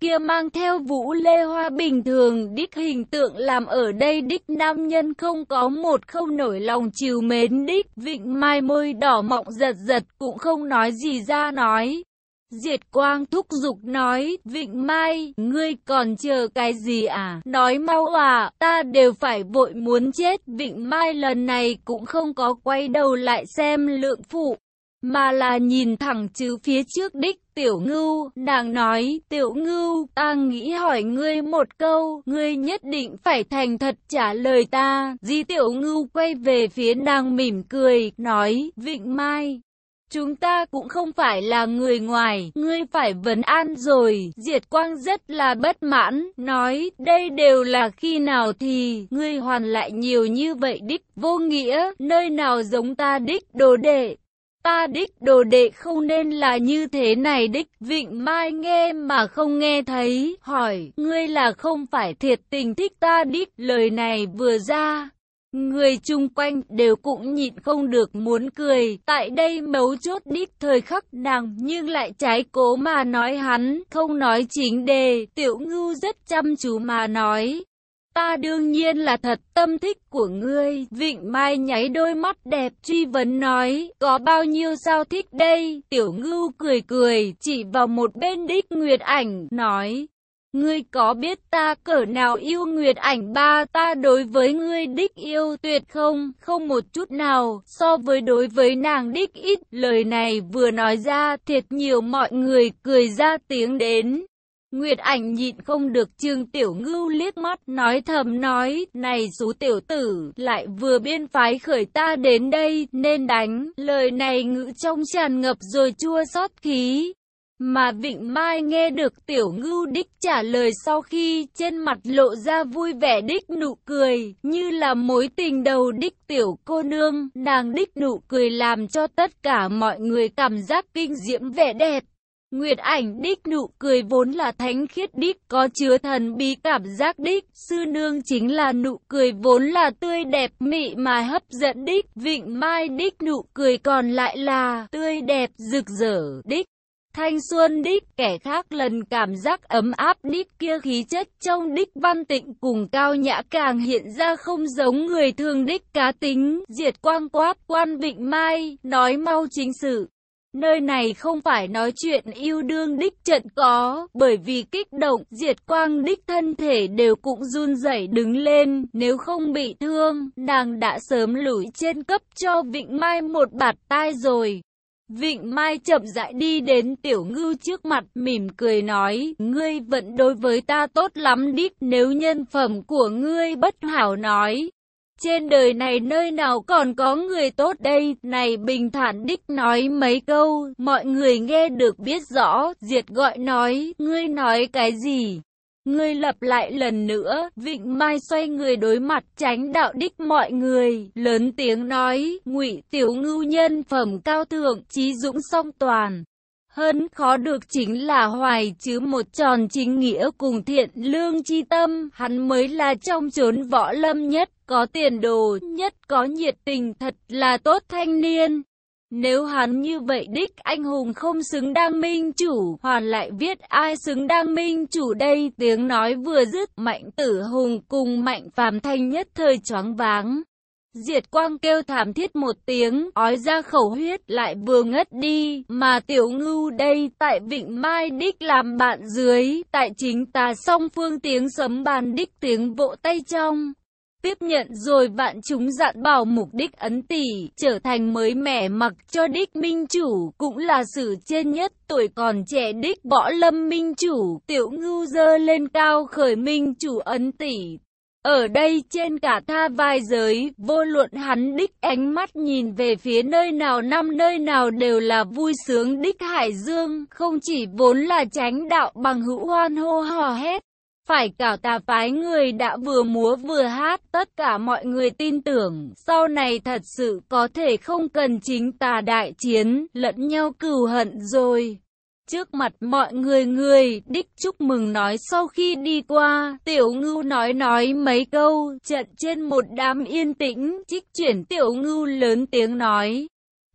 Kia mang theo vũ lê hoa bình thường đích hình tượng làm ở đây đích nam nhân không có một không nổi lòng chiều mến đích, vịnh mai môi đỏ mọng giật giật cũng không nói gì ra nói. Diệt quang thúc giục nói, Vịnh Mai, ngươi còn chờ cái gì à? Nói mau à, ta đều phải vội muốn chết. Vịnh Mai lần này cũng không có quay đầu lại xem lượng phụ, mà là nhìn thẳng chứ phía trước đích tiểu ngưu, nàng nói, tiểu ngưu, ta nghĩ hỏi ngươi một câu, ngươi nhất định phải thành thật trả lời ta, di tiểu ngưu quay về phía nàng mỉm cười, nói, vịnh mai. Chúng ta cũng không phải là người ngoài, ngươi phải vấn an rồi, Diệt Quang rất là bất mãn, nói, đây đều là khi nào thì, ngươi hoàn lại nhiều như vậy đích, vô nghĩa, nơi nào giống ta đích, đồ đệ. Ta đích đồ đệ không nên là như thế này đích, vịnh mai nghe mà không nghe thấy, hỏi, ngươi là không phải thiệt tình thích ta đích, lời này vừa ra, Người chung quanh đều cũng nhịn không được muốn cười, tại đây mấu chốt đích thời khắc nàng nhưng lại trái cố mà nói hắn, không nói chính đề, tiểu ngưu rất chăm chú mà nói. Ta đương nhiên là thật tâm thích của ngươi, Vịnh Mai nháy đôi mắt đẹp truy vấn nói, có bao nhiêu sao thích đây, tiểu ngưu cười cười, chỉ vào một bên đích nguyệt ảnh, nói, Ngươi có biết ta cỡ nào yêu Nguyệt ảnh ba ta đối với ngươi đích yêu tuyệt không? Không một chút nào, so với đối với nàng đích ít. Lời này vừa nói ra thiệt nhiều mọi người cười ra tiếng đến. Nguyệt ảnh nhịn không được trương tiểu ngưu liếc mắt nói thầm nói, này số tiểu tử, lại vừa biên phái khởi ta đến đây, nên đánh, lời này ngữ trong tràn ngập rồi chua xót khí. Mà Vịnh Mai nghe được tiểu ngưu đích trả lời sau khi trên mặt lộ ra vui vẻ đích nụ cười, như là mối tình đầu đích tiểu cô nương, nàng đích nụ cười làm cho tất cả mọi người cảm giác kinh diễm vẻ đẹp. Nguyệt ảnh đích nụ cười vốn là thánh khiết đích có chứa thần bí cảm giác đích, sư nương chính là nụ cười vốn là tươi đẹp mị mà hấp dẫn đích, vịnh mai đích nụ cười còn lại là tươi đẹp rực rỡ đích. Thanh xuân đích, kẻ khác lần cảm giác ấm áp đích kia khí chất trong đích văn tịnh cùng cao nhã càng hiện ra không giống người thường đích cá tính, diệt quang quát quan vịnh mai, nói mau chính sự. Nơi này không phải nói chuyện yêu đương đích trận có, bởi vì kích động, diệt quang đích thân thể đều cũng run rẩy đứng lên, nếu không bị thương, nàng đã sớm lủi trên cấp cho Vịnh Mai một bạt tai rồi. Vịnh Mai chậm rãi đi đến tiểu ngư trước mặt mỉm cười nói, ngươi vẫn đối với ta tốt lắm đích nếu nhân phẩm của ngươi bất hảo nói. Trên đời này nơi nào còn có người tốt đây, này bình thản đích nói mấy câu, mọi người nghe được biết rõ, diệt gọi nói, ngươi nói cái gì? Ngươi lập lại lần nữa, Vịnh Mai xoay người đối mặt tránh đạo đích mọi người, lớn tiếng nói, ngụy tiểu ngưu nhân phẩm cao thượng, trí dũng song toàn. Hơn khó được chính là hoài chứ một tròn chính nghĩa cùng thiện lương chi tâm, hắn mới là trong chốn võ lâm nhất, có tiền đồ, nhất có nhiệt tình thật là tốt thanh niên. Nếu hắn như vậy đích anh hùng không xứng đang minh chủ, hoàn lại viết ai xứng đang minh chủ đây, tiếng nói vừa dứt, mạnh tử hùng cùng mạnh phàm thanh nhất thời choáng váng. Diệt quang kêu thảm thiết một tiếng, ói ra khẩu huyết lại vừa ngất đi, mà tiểu ngưu đây tại vịnh mai đích làm bạn dưới, tại chính tà song phương tiếng sấm bàn đích tiếng vỗ tay trong tiếp nhận rồi vạn chúng dặn bảo mục đích ấn tỷ, trở thành mới mẻ mặc cho đích minh chủ, cũng là sự trên nhất tuổi còn trẻ đích võ lâm minh chủ, tiểu ngưu dơ lên cao khởi minh chủ ấn tỷ. Ở đây trên cả tha vai giới, vô luận hắn đích ánh mắt nhìn về phía nơi nào năm nơi nào đều là vui sướng đích hải dương, không chỉ vốn là tránh đạo bằng hữu hoan hô hò hét. Phải cả tà phái người đã vừa múa vừa hát, tất cả mọi người tin tưởng, sau này thật sự có thể không cần chính tà đại chiến, lẫn nhau cừu hận rồi. Trước mặt mọi người người, đích chúc mừng nói sau khi đi qua, tiểu ngưu nói nói mấy câu, trận trên một đám yên tĩnh, trích chuyển tiểu ngưu lớn tiếng nói.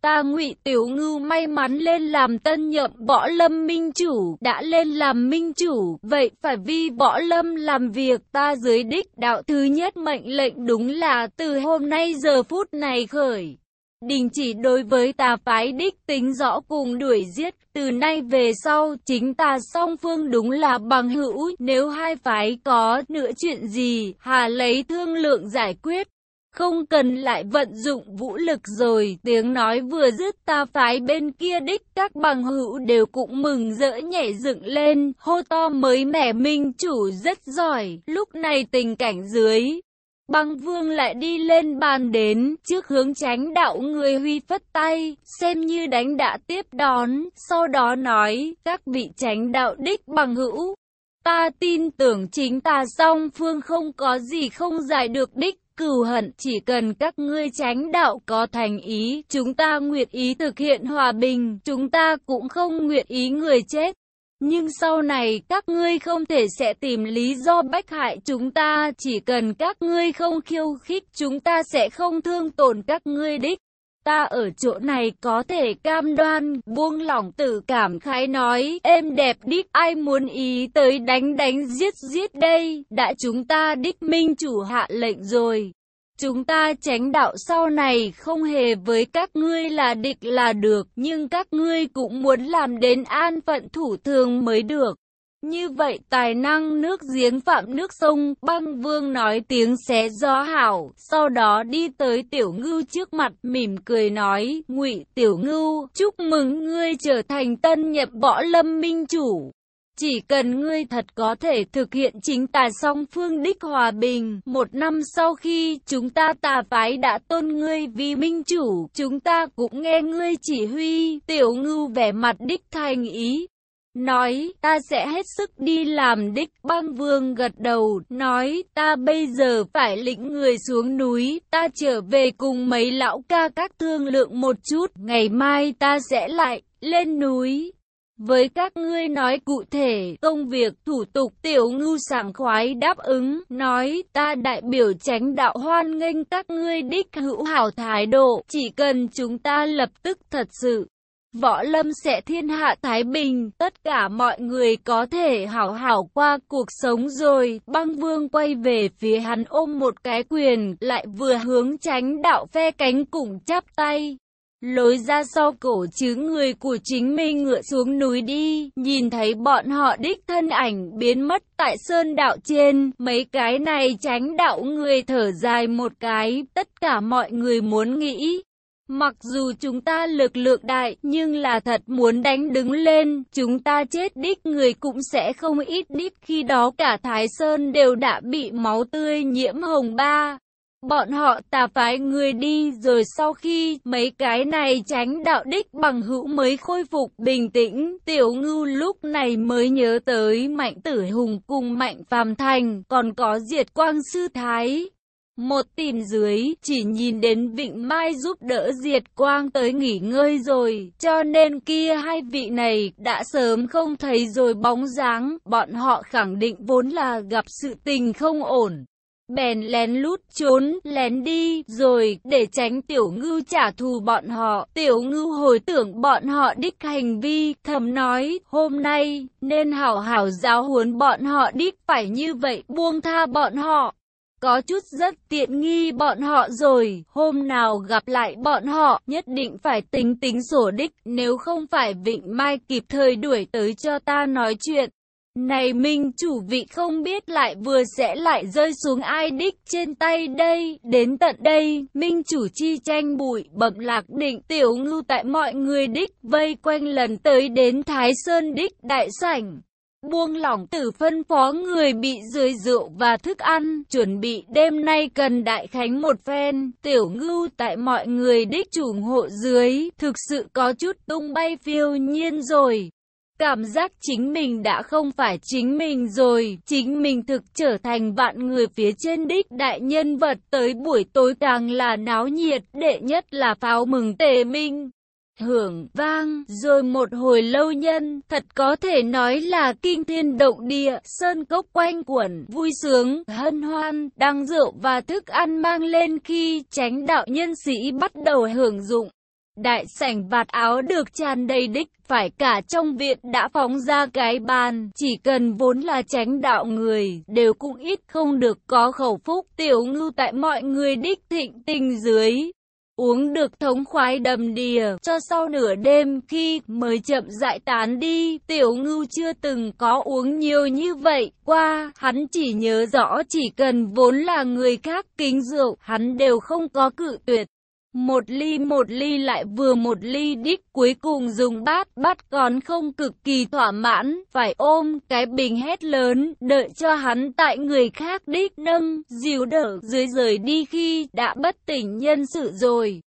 Ta ngụy Tiểu Ngưu may mắn lên làm tân nhậm võ lâm minh chủ, đã lên làm minh chủ, vậy phải vi võ lâm làm việc ta dưới đích đạo thứ nhất mệnh lệnh đúng là từ hôm nay giờ phút này khởi. Đình chỉ đối với tà phái đích tính rõ cùng đuổi giết, từ nay về sau chính ta song phương đúng là bằng hữu, nếu hai phái có nữa chuyện gì, hà lấy thương lượng giải quyết. Không cần lại vận dụng vũ lực rồi, tiếng nói vừa dứt ta phái bên kia đích các bằng hữu đều cũng mừng rỡ nhảy dựng lên, hô to mới mẻ minh chủ rất giỏi, lúc này tình cảnh dưới. Băng vương lại đi lên bàn đến, trước hướng tránh đạo người huy phất tay, xem như đánh đã tiếp đón, sau đó nói, các vị tránh đạo đích bằng hữu. Ta tin tưởng chính ta song phương không có gì không giải được đích cừu hận, chỉ cần các ngươi tránh đạo có thành ý, chúng ta nguyện ý thực hiện hòa bình, chúng ta cũng không nguyện ý người chết. Nhưng sau này các ngươi không thể sẽ tìm lý do bách hại chúng ta, chỉ cần các ngươi không khiêu khích chúng ta sẽ không thương tổn các ngươi đích. Ta ở chỗ này có thể cam đoan, buông lỏng tử cảm khái nói, êm đẹp đích, ai muốn ý tới đánh đánh giết giết đây, đã chúng ta đích minh chủ hạ lệnh rồi. Chúng ta tránh đạo sau này không hề với các ngươi là địch là được, nhưng các ngươi cũng muốn làm đến an phận thủ thường mới được. Như vậy tài năng nước giếng phạm nước sông, băng vương nói tiếng xé gió hảo, sau đó đi tới tiểu ngưu trước mặt mỉm cười nói, ngụy tiểu ngưu, chúc mừng ngươi trở thành tân nhập võ lâm minh chủ. Chỉ cần ngươi thật có thể thực hiện chính tà song phương đích hòa bình, một năm sau khi chúng ta tà phái đã tôn ngươi vì minh chủ, chúng ta cũng nghe ngươi chỉ huy, tiểu ngưu vẻ mặt đích thành ý. Nói, ta sẽ hết sức đi làm đích băng vương gật đầu, nói, ta bây giờ phải lĩnh người xuống núi, ta trở về cùng mấy lão ca các thương lượng một chút, ngày mai ta sẽ lại lên núi. Với các ngươi nói cụ thể, công việc, thủ tục, tiểu ngưu sảng khoái đáp ứng, nói, ta đại biểu tránh đạo hoan nghênh các ngươi đích hữu hảo thái độ, chỉ cần chúng ta lập tức thật sự. Võ lâm sẽ thiên hạ thái bình, tất cả mọi người có thể hảo hảo qua cuộc sống rồi. Băng vương quay về phía hắn ôm một cái quyền, lại vừa hướng tránh đạo phe cánh cùng chắp tay lối ra sau cổ chứ người của chính mình ngựa xuống núi đi, nhìn thấy bọn họ đích thân ảnh biến mất tại sơn đạo trên, mấy cái này tránh đạo người thở dài một cái, tất cả mọi người muốn nghĩ. Mặc dù chúng ta lực lượng đại, nhưng là thật muốn đánh đứng lên, chúng ta chết đích người cũng sẽ không ít đích khi đó cả Thái Sơn đều đã bị máu tươi nhiễm hồng ba. Bọn họ tà phái người đi rồi sau khi mấy cái này tránh đạo đích bằng hữu mới khôi phục bình tĩnh, tiểu ngưu lúc này mới nhớ tới mạnh tử hùng cùng mạnh phàm thành, còn có diệt quang sư thái. Một tìm dưới, chỉ nhìn đến Vịnh Mai giúp đỡ Diệt Quang tới nghỉ ngơi rồi, cho nên kia hai vị này đã sớm không thấy rồi bóng dáng, bọn họ khẳng định vốn là gặp sự tình không ổn bèn lén lút trốn, lén đi, rồi, để tránh tiểu ngư trả thù bọn họ, tiểu ngư hồi tưởng bọn họ đích hành vi, thầm nói, hôm nay, nên hảo hảo giáo huấn bọn họ đích phải như vậy, buông tha bọn họ. Có chút rất tiện nghi bọn họ rồi, hôm nào gặp lại bọn họ, nhất định phải tính tính sổ đích, nếu không phải Vịnh Mai kịp thời đuổi tới cho ta nói chuyện. Này minh chủ vị không biết lại vừa sẽ lại rơi xuống ai đích trên tay đây, đến tận đây, minh chủ chi tranh bụi bậm lạc định tiểu ngưu tại mọi người đích vây quanh lần tới đến Thái Sơn đích đại sảnh. Buông lỏng tử phân phó người bị dưới rượu và thức ăn, chuẩn bị đêm nay cần đại khánh một phen, tiểu ngưu tại mọi người đích chủ hộ dưới, thực sự có chút tung bay phiêu nhiên rồi. Cảm giác chính mình đã không phải chính mình rồi, chính mình thực trở thành vạn người phía trên đích đại nhân vật tới buổi tối càng là náo nhiệt, đệ nhất là pháo mừng tề minh. Hưởng vang, rồi một hồi lâu nhân, thật có thể nói là kinh thiên động địa, sơn cốc quanh quẩn, vui sướng, hân hoan, đăng rượu và thức ăn mang lên khi tránh đạo nhân sĩ bắt đầu hưởng dụng. Đại sảnh vạt áo được tràn đầy đích, phải cả trong viện đã phóng ra cái bàn, chỉ cần vốn là tránh đạo người, đều cũng ít không được có khẩu phúc tiểu ngưu tại mọi người đích thịnh tình dưới. Uống được thống khoái đầm đìa, cho sau nửa đêm khi mới chậm dại tán đi, tiểu ngưu chưa từng có uống nhiều như vậy, qua, hắn chỉ nhớ rõ chỉ cần vốn là người khác kính rượu, hắn đều không có cự tuyệt. Một ly một ly lại vừa một ly đích cuối cùng dùng bát, bát còn không cực kỳ thỏa mãn, phải ôm cái bình hét lớn, đợi cho hắn tại người khác đích nâng, dìu đỡ dưới rời đi khi đã bất tỉnh nhân sự rồi.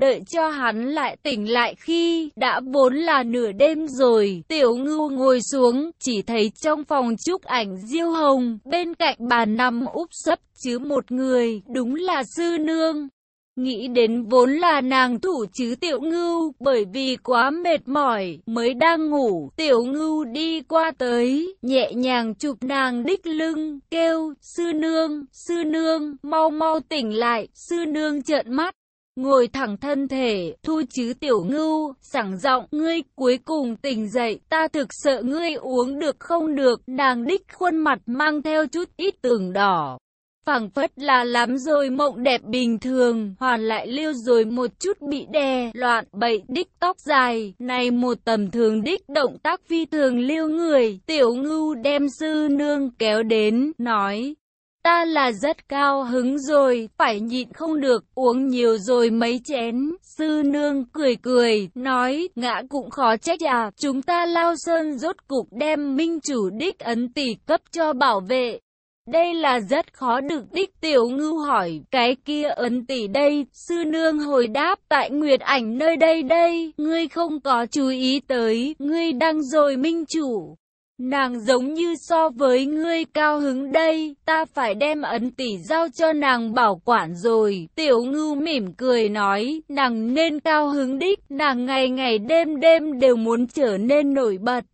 Đợi cho hắn lại tỉnh lại khi đã vốn là nửa đêm rồi, tiểu ngưu ngồi xuống, chỉ thấy trong phòng trúc ảnh diêu hồng, bên cạnh bà nằm úp sấp chứ một người, đúng là sư nương. Nghĩ đến vốn là nàng thủ chứ tiểu ngưu, bởi vì quá mệt mỏi, mới đang ngủ, tiểu ngưu đi qua tới, nhẹ nhàng chụp nàng đích lưng, kêu, sư nương, sư nương, mau mau tỉnh lại, sư nương trợn mắt. Ngồi thẳng thân thể, thu chứ tiểu ngưu, sảng giọng, ngươi cuối cùng tỉnh dậy, ta thực sợ ngươi uống được không được, nàng đích khuôn mặt mang theo chút ít tường đỏ phảng phất là lắm rồi mộng đẹp bình thường, hoàn lại lưu rồi một chút bị đè, loạn bậy đích tóc dài, này một tầm thường đích động tác phi thường lưu người, tiểu ngưu đem sư nương kéo đến, nói. Ta là rất cao hứng rồi, phải nhịn không được, uống nhiều rồi mấy chén. Sư nương cười cười, nói, ngã cũng khó trách à, chúng ta lao sơn rốt cục đem minh chủ đích ấn tỷ cấp cho bảo vệ. Đây là rất khó được đích tiểu ngưu hỏi, cái kia ấn tỷ đây, sư nương hồi đáp, tại nguyệt ảnh nơi đây đây, ngươi không có chú ý tới, ngươi đang rồi minh chủ. Nàng giống như so với ngươi cao hứng đây, ta phải đem ấn tỷ giao cho nàng bảo quản rồi. Tiểu ngưu mỉm cười nói, nàng nên cao hứng đích, nàng ngày ngày đêm đêm đều muốn trở nên nổi bật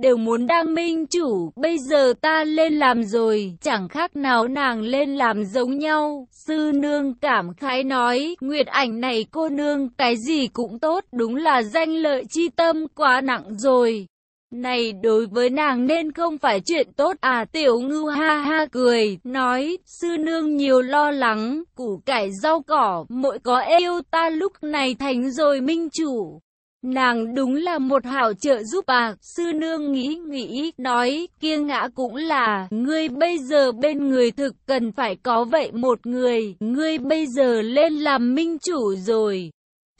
đều muốn đăng minh chủ, bây giờ ta lên làm rồi, chẳng khác nào nàng lên làm giống nhau. Sư nương cảm khái nói, Nguyệt ảnh này cô nương, cái gì cũng tốt, đúng là danh lợi chi tâm quá nặng rồi. Này đối với nàng nên không phải chuyện tốt à tiểu ngưu ha ha cười, nói, sư nương nhiều lo lắng, củ cải rau cỏ, mỗi có yêu ta lúc này thành rồi minh chủ. Nàng đúng là một hảo trợ giúp à, sư nương nghĩ nghĩ, nói, kia ngã cũng là, ngươi bây giờ bên người thực cần phải có vậy một người, ngươi bây giờ lên làm minh chủ rồi.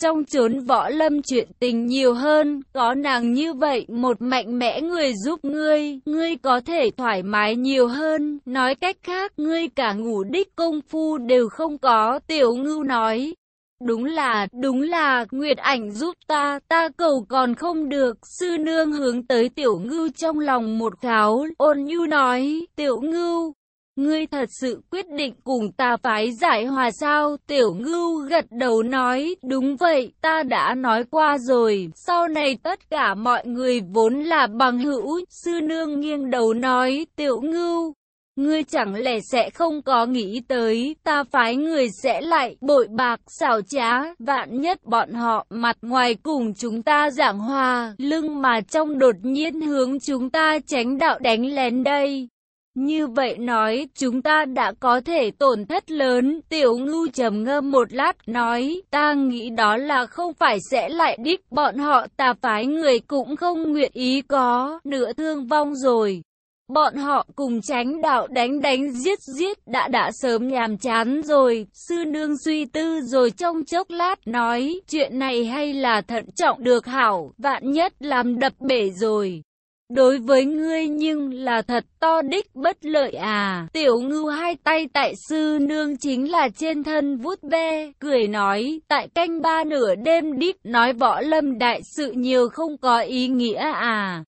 Trong chốn võ lâm chuyện tình nhiều hơn, có nàng như vậy, một mạnh mẽ người giúp ngươi, ngươi có thể thoải mái nhiều hơn, nói cách khác, ngươi cả ngủ đích công phu đều không có, tiểu ngưu nói. Đúng là, đúng là, Nguyệt ảnh giúp ta, ta cầu còn không được. Sư nương hướng tới tiểu ngưu trong lòng một kháo, ôn nhu nói, tiểu ngưu, ngươi thật sự quyết định cùng ta phái giải hòa sao? Tiểu ngưu gật đầu nói, đúng vậy, ta đã nói qua rồi, sau này tất cả mọi người vốn là bằng hữu. Sư nương nghiêng đầu nói, tiểu ngưu, Ngươi chẳng lẽ sẽ không có nghĩ tới, ta phái người sẽ lại bội bạc xảo trá, vạn nhất bọn họ mặt ngoài cùng chúng ta giảng hòa, lưng mà trong đột nhiên hướng chúng ta tránh đạo đánh lén đây. Như vậy nói, chúng ta đã có thể tổn thất lớn, tiểu ngưu trầm ngâm một lát, nói, ta nghĩ đó là không phải sẽ lại đích, bọn họ ta phái người cũng không nguyện ý có, nửa thương vong rồi. Bọn họ cùng tránh đạo đánh đánh giết giết đã đã sớm nhàm chán rồi. Sư nương suy tư rồi trong chốc lát nói chuyện này hay là thận trọng được hảo, vạn nhất làm đập bể rồi. Đối với ngươi nhưng là thật to đích bất lợi à. Tiểu ngưu hai tay tại sư nương chính là trên thân vuốt ve, cười nói, tại canh ba nửa đêm đích, nói võ lâm đại sự nhiều không có ý nghĩa à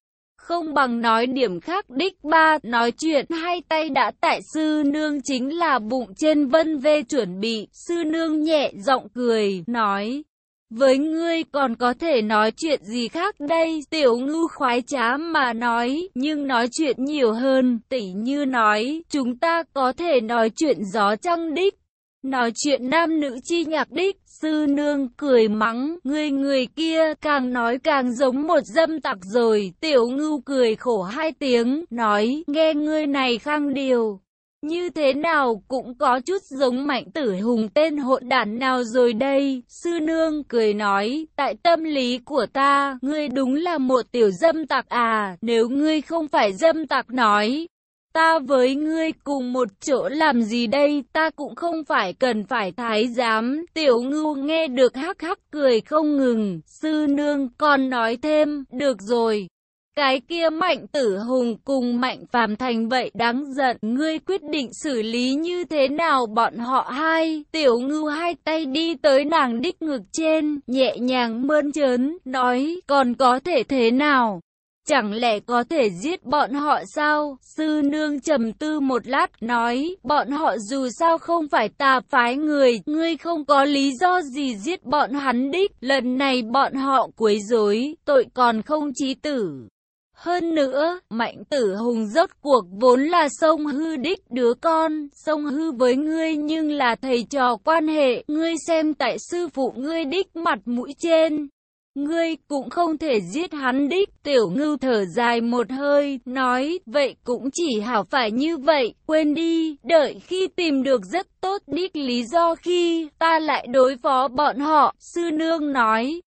không bằng nói điểm khác đích ba, nói chuyện hai tay đã tại sư nương chính là bụng trên vân vê chuẩn bị, sư nương nhẹ giọng cười, nói. Với ngươi còn có thể nói chuyện gì khác đây, tiểu ngu khoái trá mà nói, nhưng nói chuyện nhiều hơn, tỉ như nói, chúng ta có thể nói chuyện gió trăng đích. Nói chuyện nam nữ chi nhạc đích, sư nương cười mắng, người người kia càng nói càng giống một dâm tặc rồi, tiểu ngưu cười khổ hai tiếng, nói, nghe ngươi này khang điều. Như thế nào cũng có chút giống mạnh tử hùng tên hỗn đản nào rồi đây, sư nương cười nói, tại tâm lý của ta, ngươi đúng là một tiểu dâm tặc à, nếu ngươi không phải dâm tặc nói, Ta với ngươi cùng một chỗ làm gì đây, ta cũng không phải cần phải thái giám. Tiểu ngưu nghe được hắc hắc cười không ngừng, sư nương còn nói thêm, được rồi. Cái kia mạnh tử hùng cùng mạnh phàm thành vậy đáng giận, ngươi quyết định xử lý như thế nào bọn họ hai, tiểu ngưu hai tay đi tới nàng đích ngực trên, nhẹ nhàng mơn trớn, nói, còn có thể thế nào? Chẳng lẽ có thể giết bọn họ sao? Sư nương trầm tư một lát, nói, bọn họ dù sao không phải tà phái người, ngươi không có lý do gì giết bọn hắn đích, lần này bọn họ quấy rối, tội còn không chí tử. Hơn nữa, mạnh tử hùng rốt cuộc vốn là sông hư đích đứa con, sông hư với ngươi nhưng là thầy trò quan hệ, ngươi xem tại sư phụ ngươi đích mặt mũi trên. Ngươi cũng không thể giết hắn đích, tiểu ngưu thở dài một hơi, nói, vậy cũng chỉ hảo phải như vậy, quên đi, đợi khi tìm được rất tốt đích lý do khi ta lại đối phó bọn họ, sư nương nói.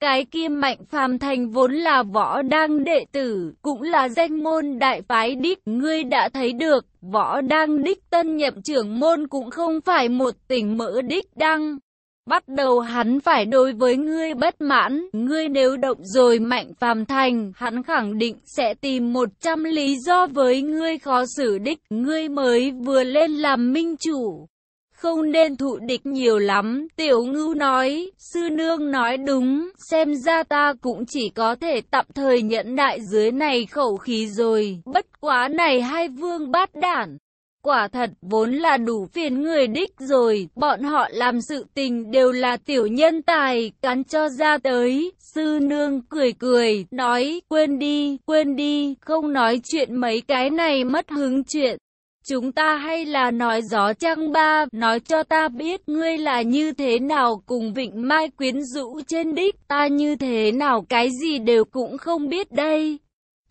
Cái kim mạnh phàm thành vốn là võ đang đệ tử, cũng là danh môn đại phái đích, ngươi đã thấy được, võ đang đích tân nhậm trưởng môn cũng không phải một tỉnh mỡ đích đăng. Bắt đầu hắn phải đối với ngươi bất mãn, ngươi nếu động rồi mạnh phàm thành, hắn khẳng định sẽ tìm một trăm lý do với ngươi khó xử đích, ngươi mới vừa lên làm minh chủ. Không nên thụ địch nhiều lắm, tiểu ngưu nói, sư nương nói đúng, xem ra ta cũng chỉ có thể tạm thời nhẫn đại dưới này khẩu khí rồi, bất quá này hai vương bát đản. Quả thật vốn là đủ phiền người đích rồi, bọn họ làm sự tình đều là tiểu nhân tài, cắn cho ra tới. Sư nương cười cười, nói, quên đi, quên đi, không nói chuyện mấy cái này mất hứng chuyện. Chúng ta hay là nói gió trăng ba, nói cho ta biết ngươi là như thế nào cùng vịnh mai quyến rũ trên đích, ta như thế nào cái gì đều cũng không biết đây.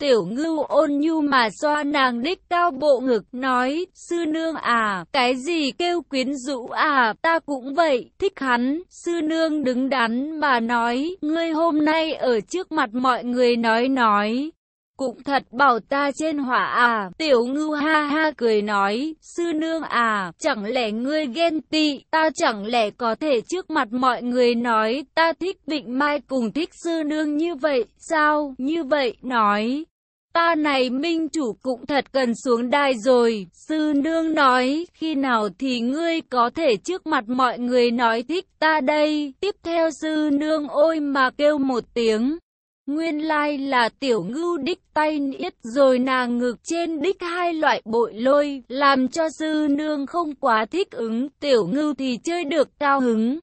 Tiểu ngưu ôn nhu mà xoa nàng đích cao bộ ngực nói, sư nương à, cái gì kêu quyến rũ à, ta cũng vậy, thích hắn, sư nương đứng đắn mà nói, ngươi hôm nay ở trước mặt mọi người nói nói. Cũng thật bảo ta trên hỏa à, tiểu ngưu ha ha cười nói, sư nương à, chẳng lẽ ngươi ghen tị, ta chẳng lẽ có thể trước mặt mọi người nói, ta thích Vịnh Mai cùng thích sư nương như vậy, sao, như vậy, nói. Ta này minh chủ cũng thật cần xuống đài rồi, sư nương nói, khi nào thì ngươi có thể trước mặt mọi người nói thích ta đây, tiếp theo sư nương ôi mà kêu một tiếng. Nguyên lai là tiểu ngưu đích tay niết rồi nàng ngực trên đích hai loại bội lôi, làm cho sư nương không quá thích ứng, tiểu ngưu thì chơi được cao hứng.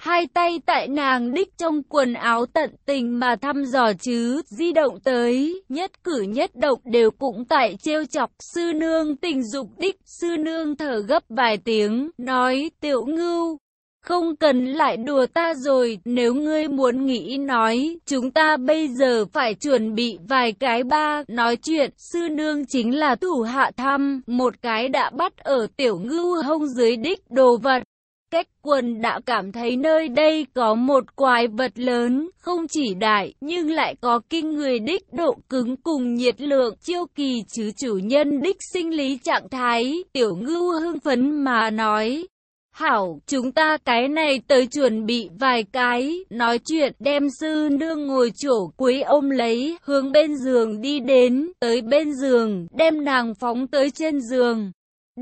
Hai tay tại nàng đích trong quần áo tận tình mà thăm dò chứ, di động tới, nhất cử nhất động đều cũng tại trêu chọc sư nương tình dục đích, sư nương thở gấp vài tiếng, nói tiểu ngưu. Không cần lại đùa ta rồi, nếu ngươi muốn nghĩ nói, chúng ta bây giờ phải chuẩn bị vài cái ba, nói chuyện, sư nương chính là thủ hạ thăm, một cái đã bắt ở tiểu ngưu hông dưới đích đồ vật. Cách quần đã cảm thấy nơi đây có một quái vật lớn, không chỉ đại, nhưng lại có kinh người đích độ cứng cùng nhiệt lượng, chiêu kỳ chứ chủ nhân đích sinh lý trạng thái, tiểu ngưu hưng phấn mà nói. Hảo, chúng ta cái này tới chuẩn bị vài cái, nói chuyện đem sư nương ngồi chỗ cuối ôm lấy, hướng bên giường đi đến, tới bên giường, đem nàng phóng tới trên giường.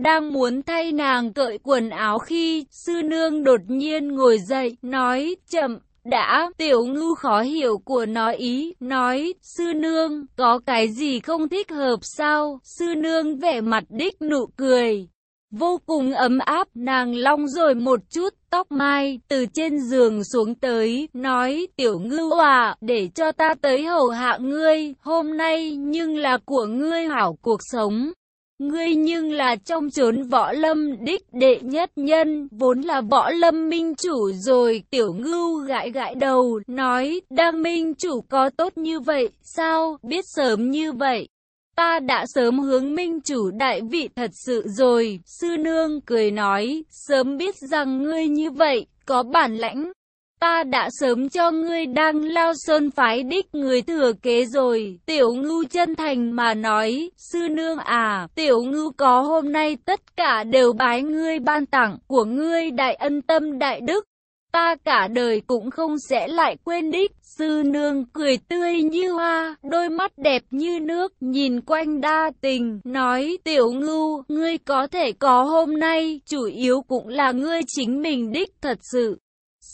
Đang muốn thay nàng cởi quần áo khi sư nương đột nhiên ngồi dậy, nói chậm, đã, tiểu ngư khó hiểu của nó ý, nói, sư nương, có cái gì không thích hợp sao, sư nương vẻ mặt đích nụ cười. Vô cùng ấm áp, nàng long rồi một chút, tóc mai, từ trên giường xuống tới, nói, tiểu ngư à, để cho ta tới hầu hạ ngươi, hôm nay, nhưng là của ngươi hảo cuộc sống. Ngươi nhưng là trong chốn võ lâm đích đệ nhất nhân, vốn là võ lâm minh chủ rồi, tiểu ngưu gãi gãi đầu, nói, đang minh chủ có tốt như vậy, sao, biết sớm như vậy. Ta đã sớm hướng minh chủ đại vị thật sự rồi, sư nương cười nói, sớm biết rằng ngươi như vậy, có bản lãnh. Ta đã sớm cho ngươi đang lao sơn phái đích người thừa kế rồi. Tiểu ngưu chân thành mà nói, sư nương à, tiểu ngưu có hôm nay tất cả đều bái ngươi ban tặng của ngươi đại ân tâm đại đức. Ta cả đời cũng không sẽ lại quên đích. Sư nương cười tươi như hoa, đôi mắt đẹp như nước, nhìn quanh đa tình, nói tiểu ngưu, ngươi có thể có hôm nay, chủ yếu cũng là ngươi chính mình đích thật sự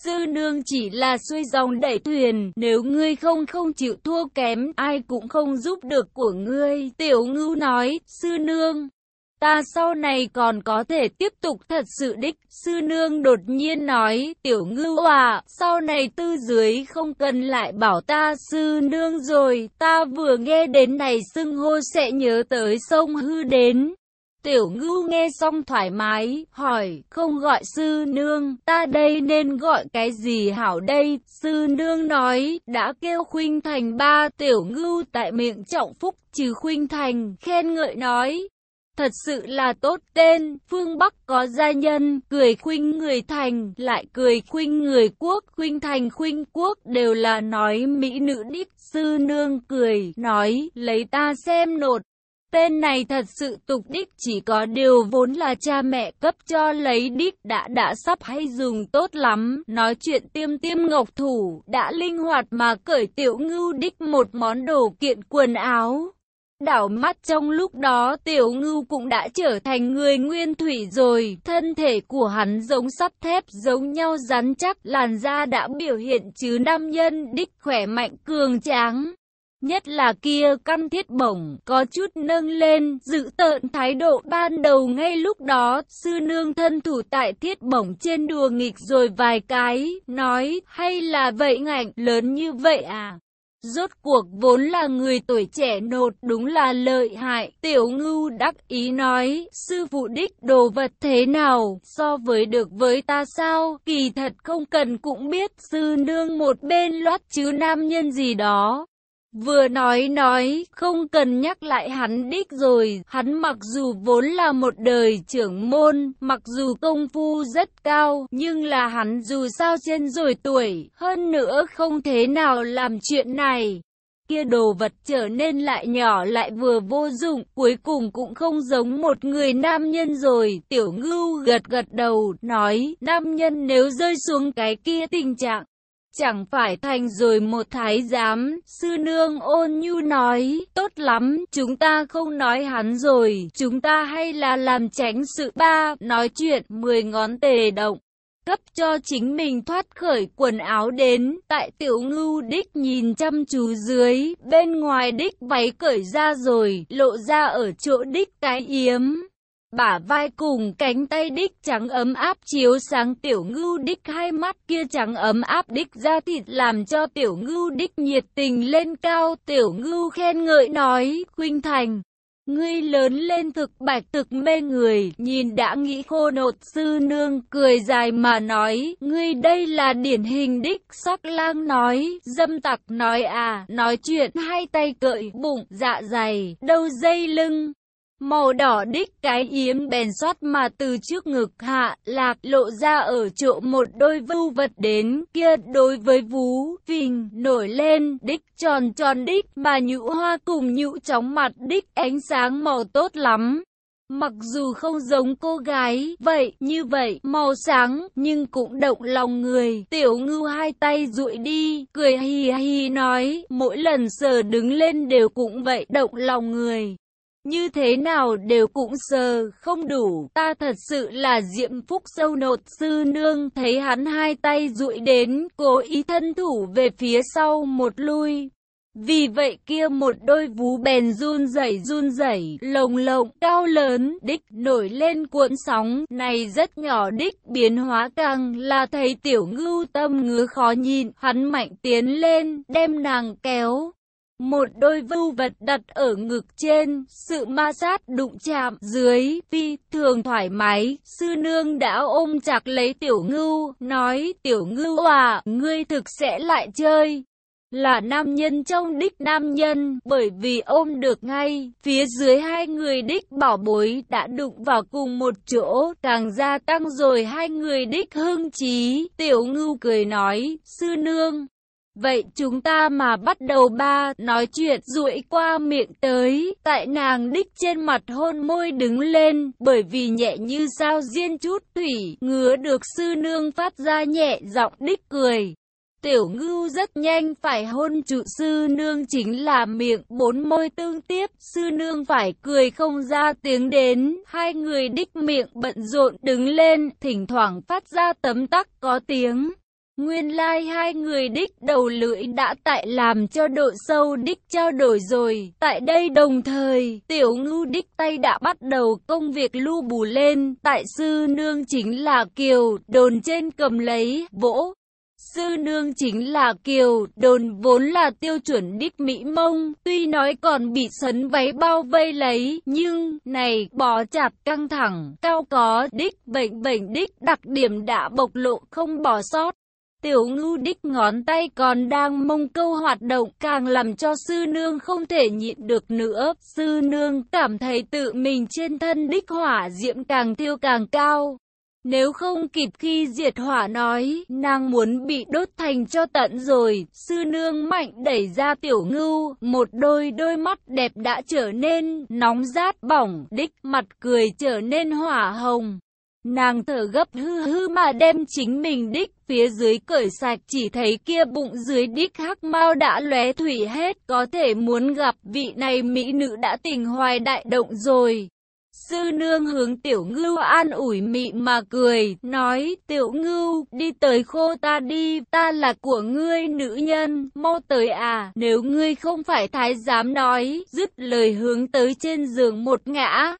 sư nương chỉ là xuôi dòng đẩy thuyền, nếu ngươi không không chịu thua kém, ai cũng không giúp được của ngươi. Tiểu ngưu nói, sư nương, ta sau này còn có thể tiếp tục thật sự đích. Sư nương đột nhiên nói, tiểu ngưu à, sau này tư dưới không cần lại bảo ta sư nương rồi, ta vừa nghe đến này xưng hô sẽ nhớ tới sông hư đến. Tiểu ngưu nghe xong thoải mái, hỏi, không gọi sư nương, ta đây nên gọi cái gì hảo đây? Sư nương nói, đã kêu khuynh thành ba, tiểu ngưu tại miệng trọng phúc trừ khuynh thành, khen ngợi nói. Thật sự là tốt tên, phương Bắc có gia nhân, cười khuynh người thành, lại cười khuynh người quốc, khuynh thành khuynh quốc đều là nói mỹ nữ đích, sư nương cười, nói, lấy ta xem nột. Tên này thật sự tục đích chỉ có điều vốn là cha mẹ cấp cho lấy đích đã đã sắp hay dùng tốt lắm. Nói chuyện tiêm tiêm ngọc thủ đã linh hoạt mà cởi tiểu ngưu đích một món đồ kiện quần áo. Đảo mắt trong lúc đó tiểu ngưu cũng đã trở thành người nguyên thủy rồi, thân thể của hắn giống sắt thép giống nhau rắn chắc, làn da đã biểu hiện chứ nam nhân đích khỏe mạnh cường tráng. Nhất là kia căn thiết bổng, có chút nâng lên, giữ tợn thái độ ban đầu ngay lúc đó, sư nương thân thủ tại thiết bổng trên đùa nghịch rồi vài cái, nói, hay là vậy ngạnh, lớn như vậy à? Rốt cuộc vốn là người tuổi trẻ nột đúng là lợi hại. Tiểu ngưu đắc ý nói, sư phụ đích đồ vật thế nào, so với được với ta sao, kỳ thật không cần cũng biết sư nương một bên loát chứ nam nhân gì đó. Vừa nói nói, không cần nhắc lại hắn đích rồi, hắn mặc dù vốn là một đời trưởng môn, mặc dù công phu rất cao, nhưng là hắn dù sao trên rồi tuổi, hơn nữa không thế nào làm chuyện này. Kia đồ vật trở nên lại nhỏ lại vừa vô dụng, cuối cùng cũng không giống một người nam nhân rồi. Tiểu ngưu gật gật đầu, nói, nam nhân nếu rơi xuống cái kia tình trạng, Chẳng phải thành rồi một thái giám, sư nương ôn nhu nói, tốt lắm, chúng ta không nói hắn rồi, chúng ta hay là làm tránh sự ba, nói chuyện, mười ngón tề động. Cấp cho chính mình thoát khởi quần áo đến, tại tiểu ngưu đích nhìn chăm chú dưới, bên ngoài đích váy cởi ra rồi, lộ ra ở chỗ đích cái yếm bả vai cùng cánh tay đích trắng ấm áp chiếu sáng tiểu ngưu đích hai mắt kia trắng ấm áp đích ra thịt làm cho tiểu ngưu đích nhiệt tình lên cao. Tiểu ngưu khen ngợi nói khuynh thành Ngươi lớn lên thực bạch thực mê người, nhìn đã nghĩ khô nột sư nương, cười dài mà nói, ngươi đây là điển hình đích, sắc lang nói, dâm tặc nói à, nói chuyện hai tay cợi, bụng, dạ dày, đầu dây lưng. Màu đỏ đích cái yếm bèn xoát mà từ trước ngực hạ lạc lộ ra ở chỗ một đôi vưu vật đến kia đối với vú phình nổi lên đích tròn tròn đích mà nhũ hoa cùng nhũ chóng mặt đích ánh sáng màu tốt lắm. Mặc dù không giống cô gái, vậy, như vậy, màu sáng, nhưng cũng động lòng người. Tiểu ngưu hai tay duỗi đi, cười hì hì nói, mỗi lần sờ đứng lên đều cũng vậy, động lòng người. Như thế nào đều cũng sờ, không đủ, ta thật sự là diệm phúc sâu nột sư nương, thấy hắn hai tay duỗi đến, cố ý thân thủ về phía sau một lui. Vì vậy kia một đôi vú bèn run rẩy run rẩy, lồng lộng, cao lớn, đích nổi lên cuộn sóng, này rất nhỏ đích, biến hóa càng là thấy tiểu ngưu tâm ngứa khó nhìn, hắn mạnh tiến lên, đem nàng kéo, một đôi vưu vật đặt ở ngực trên, sự ma sát đụng chạm dưới, phi thường thoải mái, sư nương đã ôm chặt lấy tiểu ngưu, nói tiểu ngưu à, ngươi thực sẽ lại chơi. Là nam nhân trong đích nam nhân, bởi vì ôm được ngay, phía dưới hai người đích bảo bối đã đụng vào cùng một chỗ, càng gia tăng rồi hai người đích hưng trí. Tiểu ngưu cười nói, sư nương, Vậy chúng ta mà bắt đầu ba nói chuyện rụi qua miệng tới, tại nàng đích trên mặt hôn môi đứng lên, bởi vì nhẹ như sao diên chút thủy, ngứa được sư nương phát ra nhẹ giọng đích cười. Tiểu ngưu rất nhanh phải hôn trụ sư nương chính là miệng bốn môi tương tiếp, sư nương phải cười không ra tiếng đến, hai người đích miệng bận rộn đứng lên, thỉnh thoảng phát ra tấm tắc có tiếng. Nguyên lai like hai người đích đầu lưỡi đã tại làm cho độ sâu đích trao đổi rồi. Tại đây đồng thời, tiểu ngưu đích tay đã bắt đầu công việc lưu bù lên. Tại sư nương chính là Kiều, đồn trên cầm lấy, vỗ. Sư nương chính là Kiều, đồn vốn là tiêu chuẩn đích Mỹ mông, tuy nói còn bị sấn váy bao vây lấy, nhưng, này, bó chặt căng thẳng, cao có, đích, bệnh bệnh đích, đặc điểm đã bộc lộ không bỏ sót. Tiểu ngưu đích ngón tay còn đang mông câu hoạt động càng làm cho sư nương không thể nhịn được nữa. Sư nương cảm thấy tự mình trên thân đích hỏa diễm càng thiêu càng cao. Nếu không kịp khi diệt hỏa nói, nàng muốn bị đốt thành cho tận rồi, sư nương mạnh đẩy ra tiểu ngưu, một đôi đôi mắt đẹp đã trở nên nóng rát bỏng, đích mặt cười trở nên hỏa hồng. Nàng thở gấp hư hư mà đem chính mình đích phía dưới cởi sạch chỉ thấy kia bụng dưới đích hắc mau đã lóe thủy hết có thể muốn gặp vị này mỹ nữ đã tình hoài đại động rồi. Sư nương hướng tiểu ngưu an ủi mị mà cười, nói, tiểu ngưu, đi tới khô ta đi, ta là của ngươi nữ nhân, mau tới à, nếu ngươi không phải thái giám nói, dứt lời hướng tới trên giường một ngã.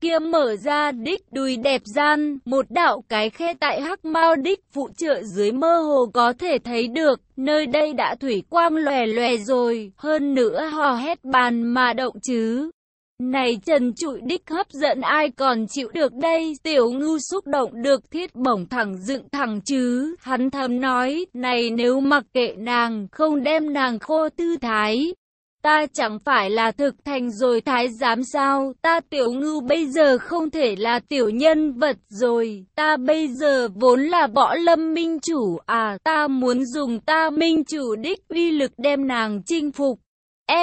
Kia mở ra đích đùi đẹp gian, một đạo cái khe tại hắc mau đích phụ trợ dưới mơ hồ có thể thấy được, nơi đây đã thủy quang lòe lòe rồi, hơn nữa hò hét bàn mà động chứ. Này trần trụi đích hấp dẫn ai còn chịu được đây, tiểu ngưu xúc động được thiết bổng thẳng dựng thẳng chứ, hắn thầm nói, này nếu mặc kệ nàng, không đem nàng khô tư thái. Ta chẳng phải là thực thành rồi thái giám sao, ta tiểu ngưu bây giờ không thể là tiểu nhân vật rồi, ta bây giờ vốn là võ lâm minh chủ, à ta muốn dùng ta minh chủ đích uy lực đem nàng chinh phục.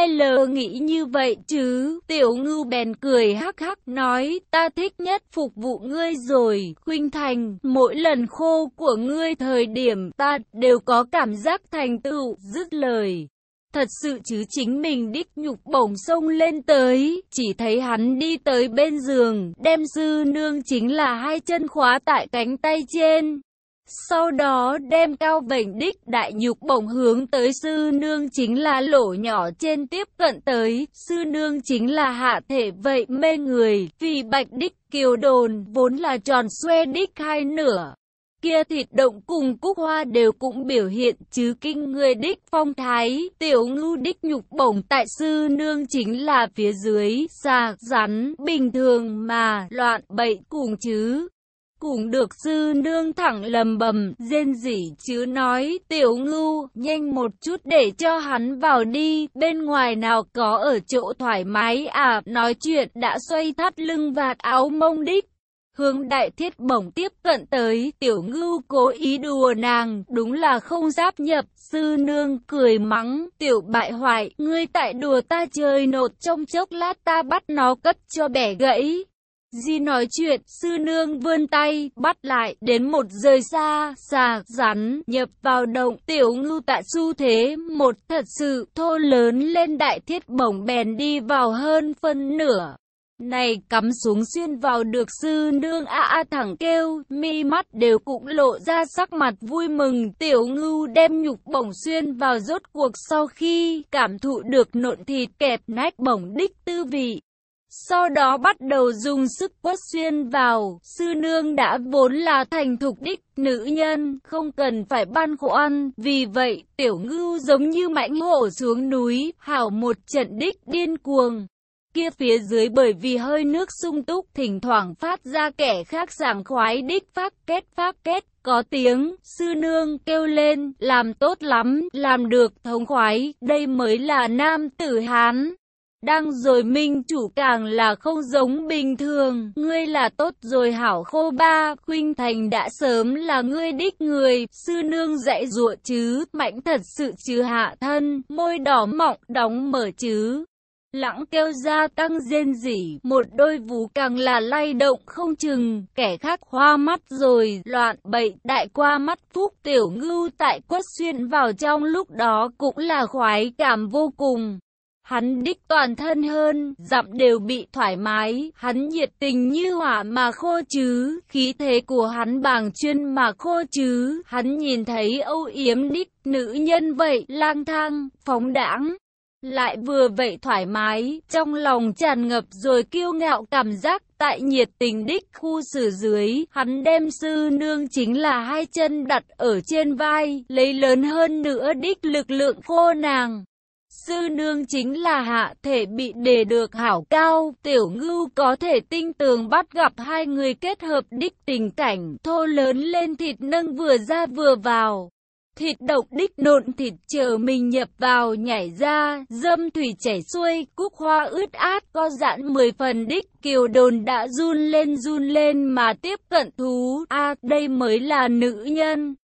L nghĩ như vậy chứ, tiểu ngưu bèn cười hắc hắc nói, ta thích nhất phục vụ ngươi rồi, khuynh thành, mỗi lần khô của ngươi thời điểm ta đều có cảm giác thành tựu, dứt lời. Thật sự chứ chính mình đích nhục bổng sông lên tới, chỉ thấy hắn đi tới bên giường, đem sư nương chính là hai chân khóa tại cánh tay trên. Sau đó đem cao vệnh đích đại nhục bổng hướng tới sư nương chính là lỗ nhỏ trên tiếp cận tới, sư nương chính là hạ thể vậy mê người, vì bạch đích kiều đồn vốn là tròn xoe đích hai nửa. Kia thịt động cùng cúc hoa đều cũng biểu hiện chứ kinh người đích phong thái, tiểu ngưu đích nhục bổng tại sư nương chính là phía dưới, xa, rắn, bình thường mà, loạn bậy cùng chứ. Cũng được sư nương thẳng lầm bầm, rên rỉ chứ nói, tiểu ngưu, nhanh một chút để cho hắn vào đi, bên ngoài nào có ở chỗ thoải mái à, nói chuyện đã xoay thắt lưng vạt áo mông đích. Hướng đại thiết bổng tiếp cận tới, tiểu ngưu cố ý đùa nàng, đúng là không giáp nhập, sư nương cười mắng, tiểu bại hoại, ngươi tại đùa ta chơi nột trong chốc lát ta bắt nó cất cho bẻ gãy. Di nói chuyện, sư nương vươn tay, bắt lại, đến một rời xa, xà, rắn, nhập vào động, tiểu ngưu tại xu thế, một thật sự, thô lớn lên đại thiết bổng bèn đi vào hơn phân nửa. Này cắm xuống xuyên vào được sư nương a a thẳng kêu, mi mắt đều cũng lộ ra sắc mặt vui mừng, tiểu ngưu đem nhục bổng xuyên vào rốt cuộc sau khi cảm thụ được nộn thịt kẹp nách bổng đích tư vị. Sau đó bắt đầu dùng sức quất xuyên vào, sư nương đã vốn là thành thục đích nữ nhân, không cần phải ban khổ ăn, vì vậy tiểu ngưu giống như mãnh hổ xuống núi, hảo một trận đích điên cuồng. Kia phía dưới bởi vì hơi nước sung túc thỉnh thoảng phát ra kẻ khác sảng khoái đích phát kết phát kết, có tiếng, sư nương kêu lên, làm tốt lắm, làm được thống khoái, đây mới là nam tử Hán. Đang rồi minh chủ càng là không giống bình thường, ngươi là tốt rồi hảo khô ba, khuynh thành đã sớm là ngươi đích người, sư nương dạy dụa chứ, mạnh thật sự chứ hạ thân, môi đỏ mọng đóng mở chứ. Lãng tiêu gia tăng rên rỉ, một đôi vú càng là lay động không chừng, kẻ khác hoa mắt rồi, loạn bậy, đại qua mắt phúc tiểu ngưu tại quất xuyên vào trong lúc đó cũng là khoái cảm vô cùng. Hắn đích toàn thân hơn, dặm đều bị thoải mái, hắn nhiệt tình như hỏa mà khô chứ, khí thế của hắn bàng chuyên mà khô chứ, hắn nhìn thấy âu yếm đích nữ nhân vậy, lang thang, phóng đãng lại vừa vậy thoải mái, trong lòng tràn ngập rồi kiêu ngạo cảm giác tại nhiệt tình đích khu xử dưới, hắn đem sư nương chính là hai chân đặt ở trên vai, lấy lớn hơn nữa đích lực lượng khô nàng. Sư nương chính là hạ thể bị đề được hảo cao, tiểu ngưu có thể tinh tường bắt gặp hai người kết hợp đích tình cảnh, thô lớn lên thịt nâng vừa ra vừa vào. Thịt độc đích nộn thịt chờ mình nhập vào nhảy ra, dâm thủy chảy xuôi, cúc hoa ướt át, co giãn mười phần đích, kiều đồn đã run lên run lên mà tiếp cận thú, a đây mới là nữ nhân.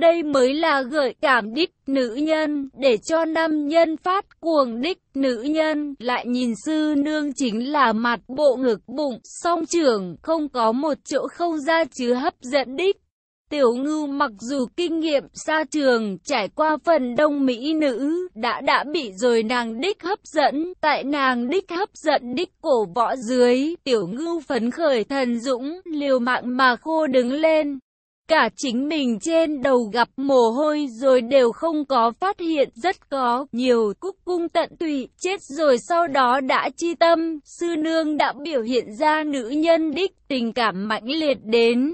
Đây mới là gợi cảm đích nữ nhân, để cho nam nhân phát cuồng đích nữ nhân, lại nhìn sư nương chính là mặt bộ ngực bụng, song trưởng, không có một chỗ không ra chứa hấp dẫn đích. Tiểu ngư mặc dù kinh nghiệm xa trường, trải qua phần đông mỹ nữ, đã đã bị rồi nàng đích hấp dẫn, tại nàng đích hấp dẫn đích cổ võ dưới, tiểu ngư phấn khởi thần dũng, liều mạng mà khô đứng lên. Cả chính mình trên đầu gặp mồ hôi rồi đều không có phát hiện rất có nhiều cúc cung tận tụy chết rồi sau đó đã chi tâm, sư nương đã biểu hiện ra nữ nhân đích tình cảm mãnh liệt đến.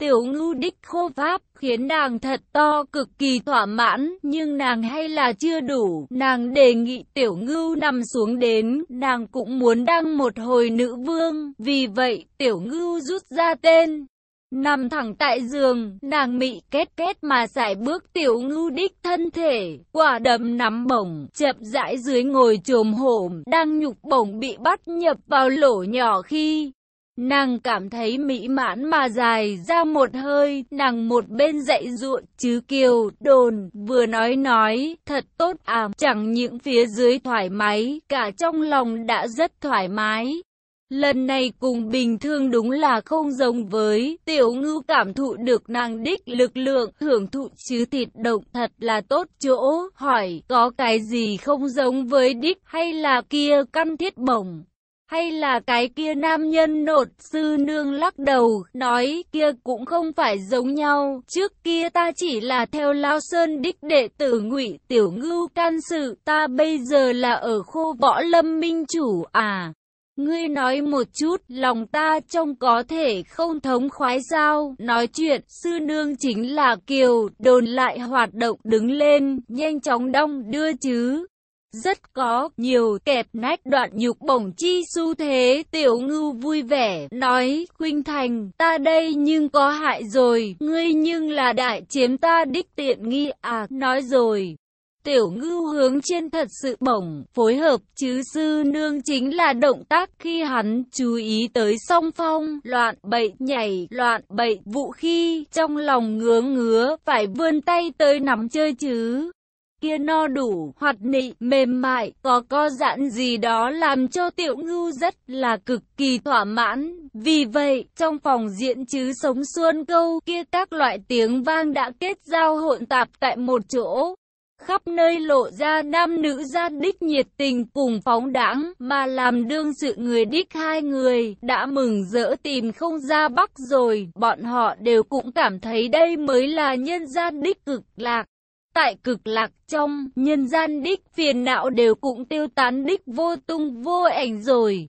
Tiểu ngưu đích khô pháp khiến nàng thật to cực kỳ thỏa mãn, nhưng nàng hay là chưa đủ, nàng đề nghị tiểu ngưu nằm xuống đến, nàng cũng muốn đăng một hồi nữ vương, vì vậy tiểu ngưu rút ra tên. Nằm thẳng tại giường, nàng mị kết kết mà giải bước tiểu ngưu đích thân thể, quả đầm nắm bổng, chậm rãi dưới ngồi trồm hổm, đang nhục bổng bị bắt nhập vào lỗ nhỏ khi Nàng cảm thấy mỹ mãn mà dài ra một hơi, nàng một bên dạy ruộng, chứ kiều, đồn, vừa nói nói, thật tốt à, chẳng những phía dưới thoải mái, cả trong lòng đã rất thoải mái. Lần này cùng bình thường đúng là không giống với, tiểu ngư cảm thụ được nàng đích lực lượng, hưởng thụ chứ thịt động thật là tốt chỗ, hỏi, có cái gì không giống với đích hay là kia căn thiết bổng. Hay là cái kia nam nhân nột sư nương lắc đầu, nói kia cũng không phải giống nhau, trước kia ta chỉ là theo Lao Sơn đích đệ tử ngụy tiểu ngưu can sự, ta bây giờ là ở khô võ lâm minh chủ à. Ngươi nói một chút, lòng ta trông có thể không thống khoái sao, nói chuyện, sư nương chính là kiều, đồn lại hoạt động đứng lên, nhanh chóng đong đưa chứ. Rất có, nhiều kẹp nách đoạn nhục bổng chi xu thế, tiểu ngưu vui vẻ, nói, khuynh thành, ta đây nhưng có hại rồi, ngươi nhưng là đại chiếm ta đích tiện nghi, à, nói rồi. Tiểu ngưu hướng trên thật sự bổng, phối hợp chứ sư nương chính là động tác khi hắn chú ý tới song phong, loạn bậy, nhảy, loạn bậy, vụ khi, trong lòng ngứa ngứa, phải vươn tay tới nắm chơi chứ kia no đủ, hoạt nị, mềm mại, có co giãn gì đó làm cho tiểu ngưu rất là cực kỳ thỏa mãn. Vì vậy, trong phòng diễn chứ sống xuân câu kia các loại tiếng vang đã kết giao hỗn tạp tại một chỗ. Khắp nơi lộ ra nam nữ ra đích nhiệt tình cùng phóng đãng mà làm đương sự người đích hai người đã mừng rỡ tìm không ra bắc rồi. Bọn họ đều cũng cảm thấy đây mới là nhân gian đích cực lạc. Tại cực lạc trong, nhân gian đích phiền não đều cũng tiêu tán đích vô tung vô ảnh rồi.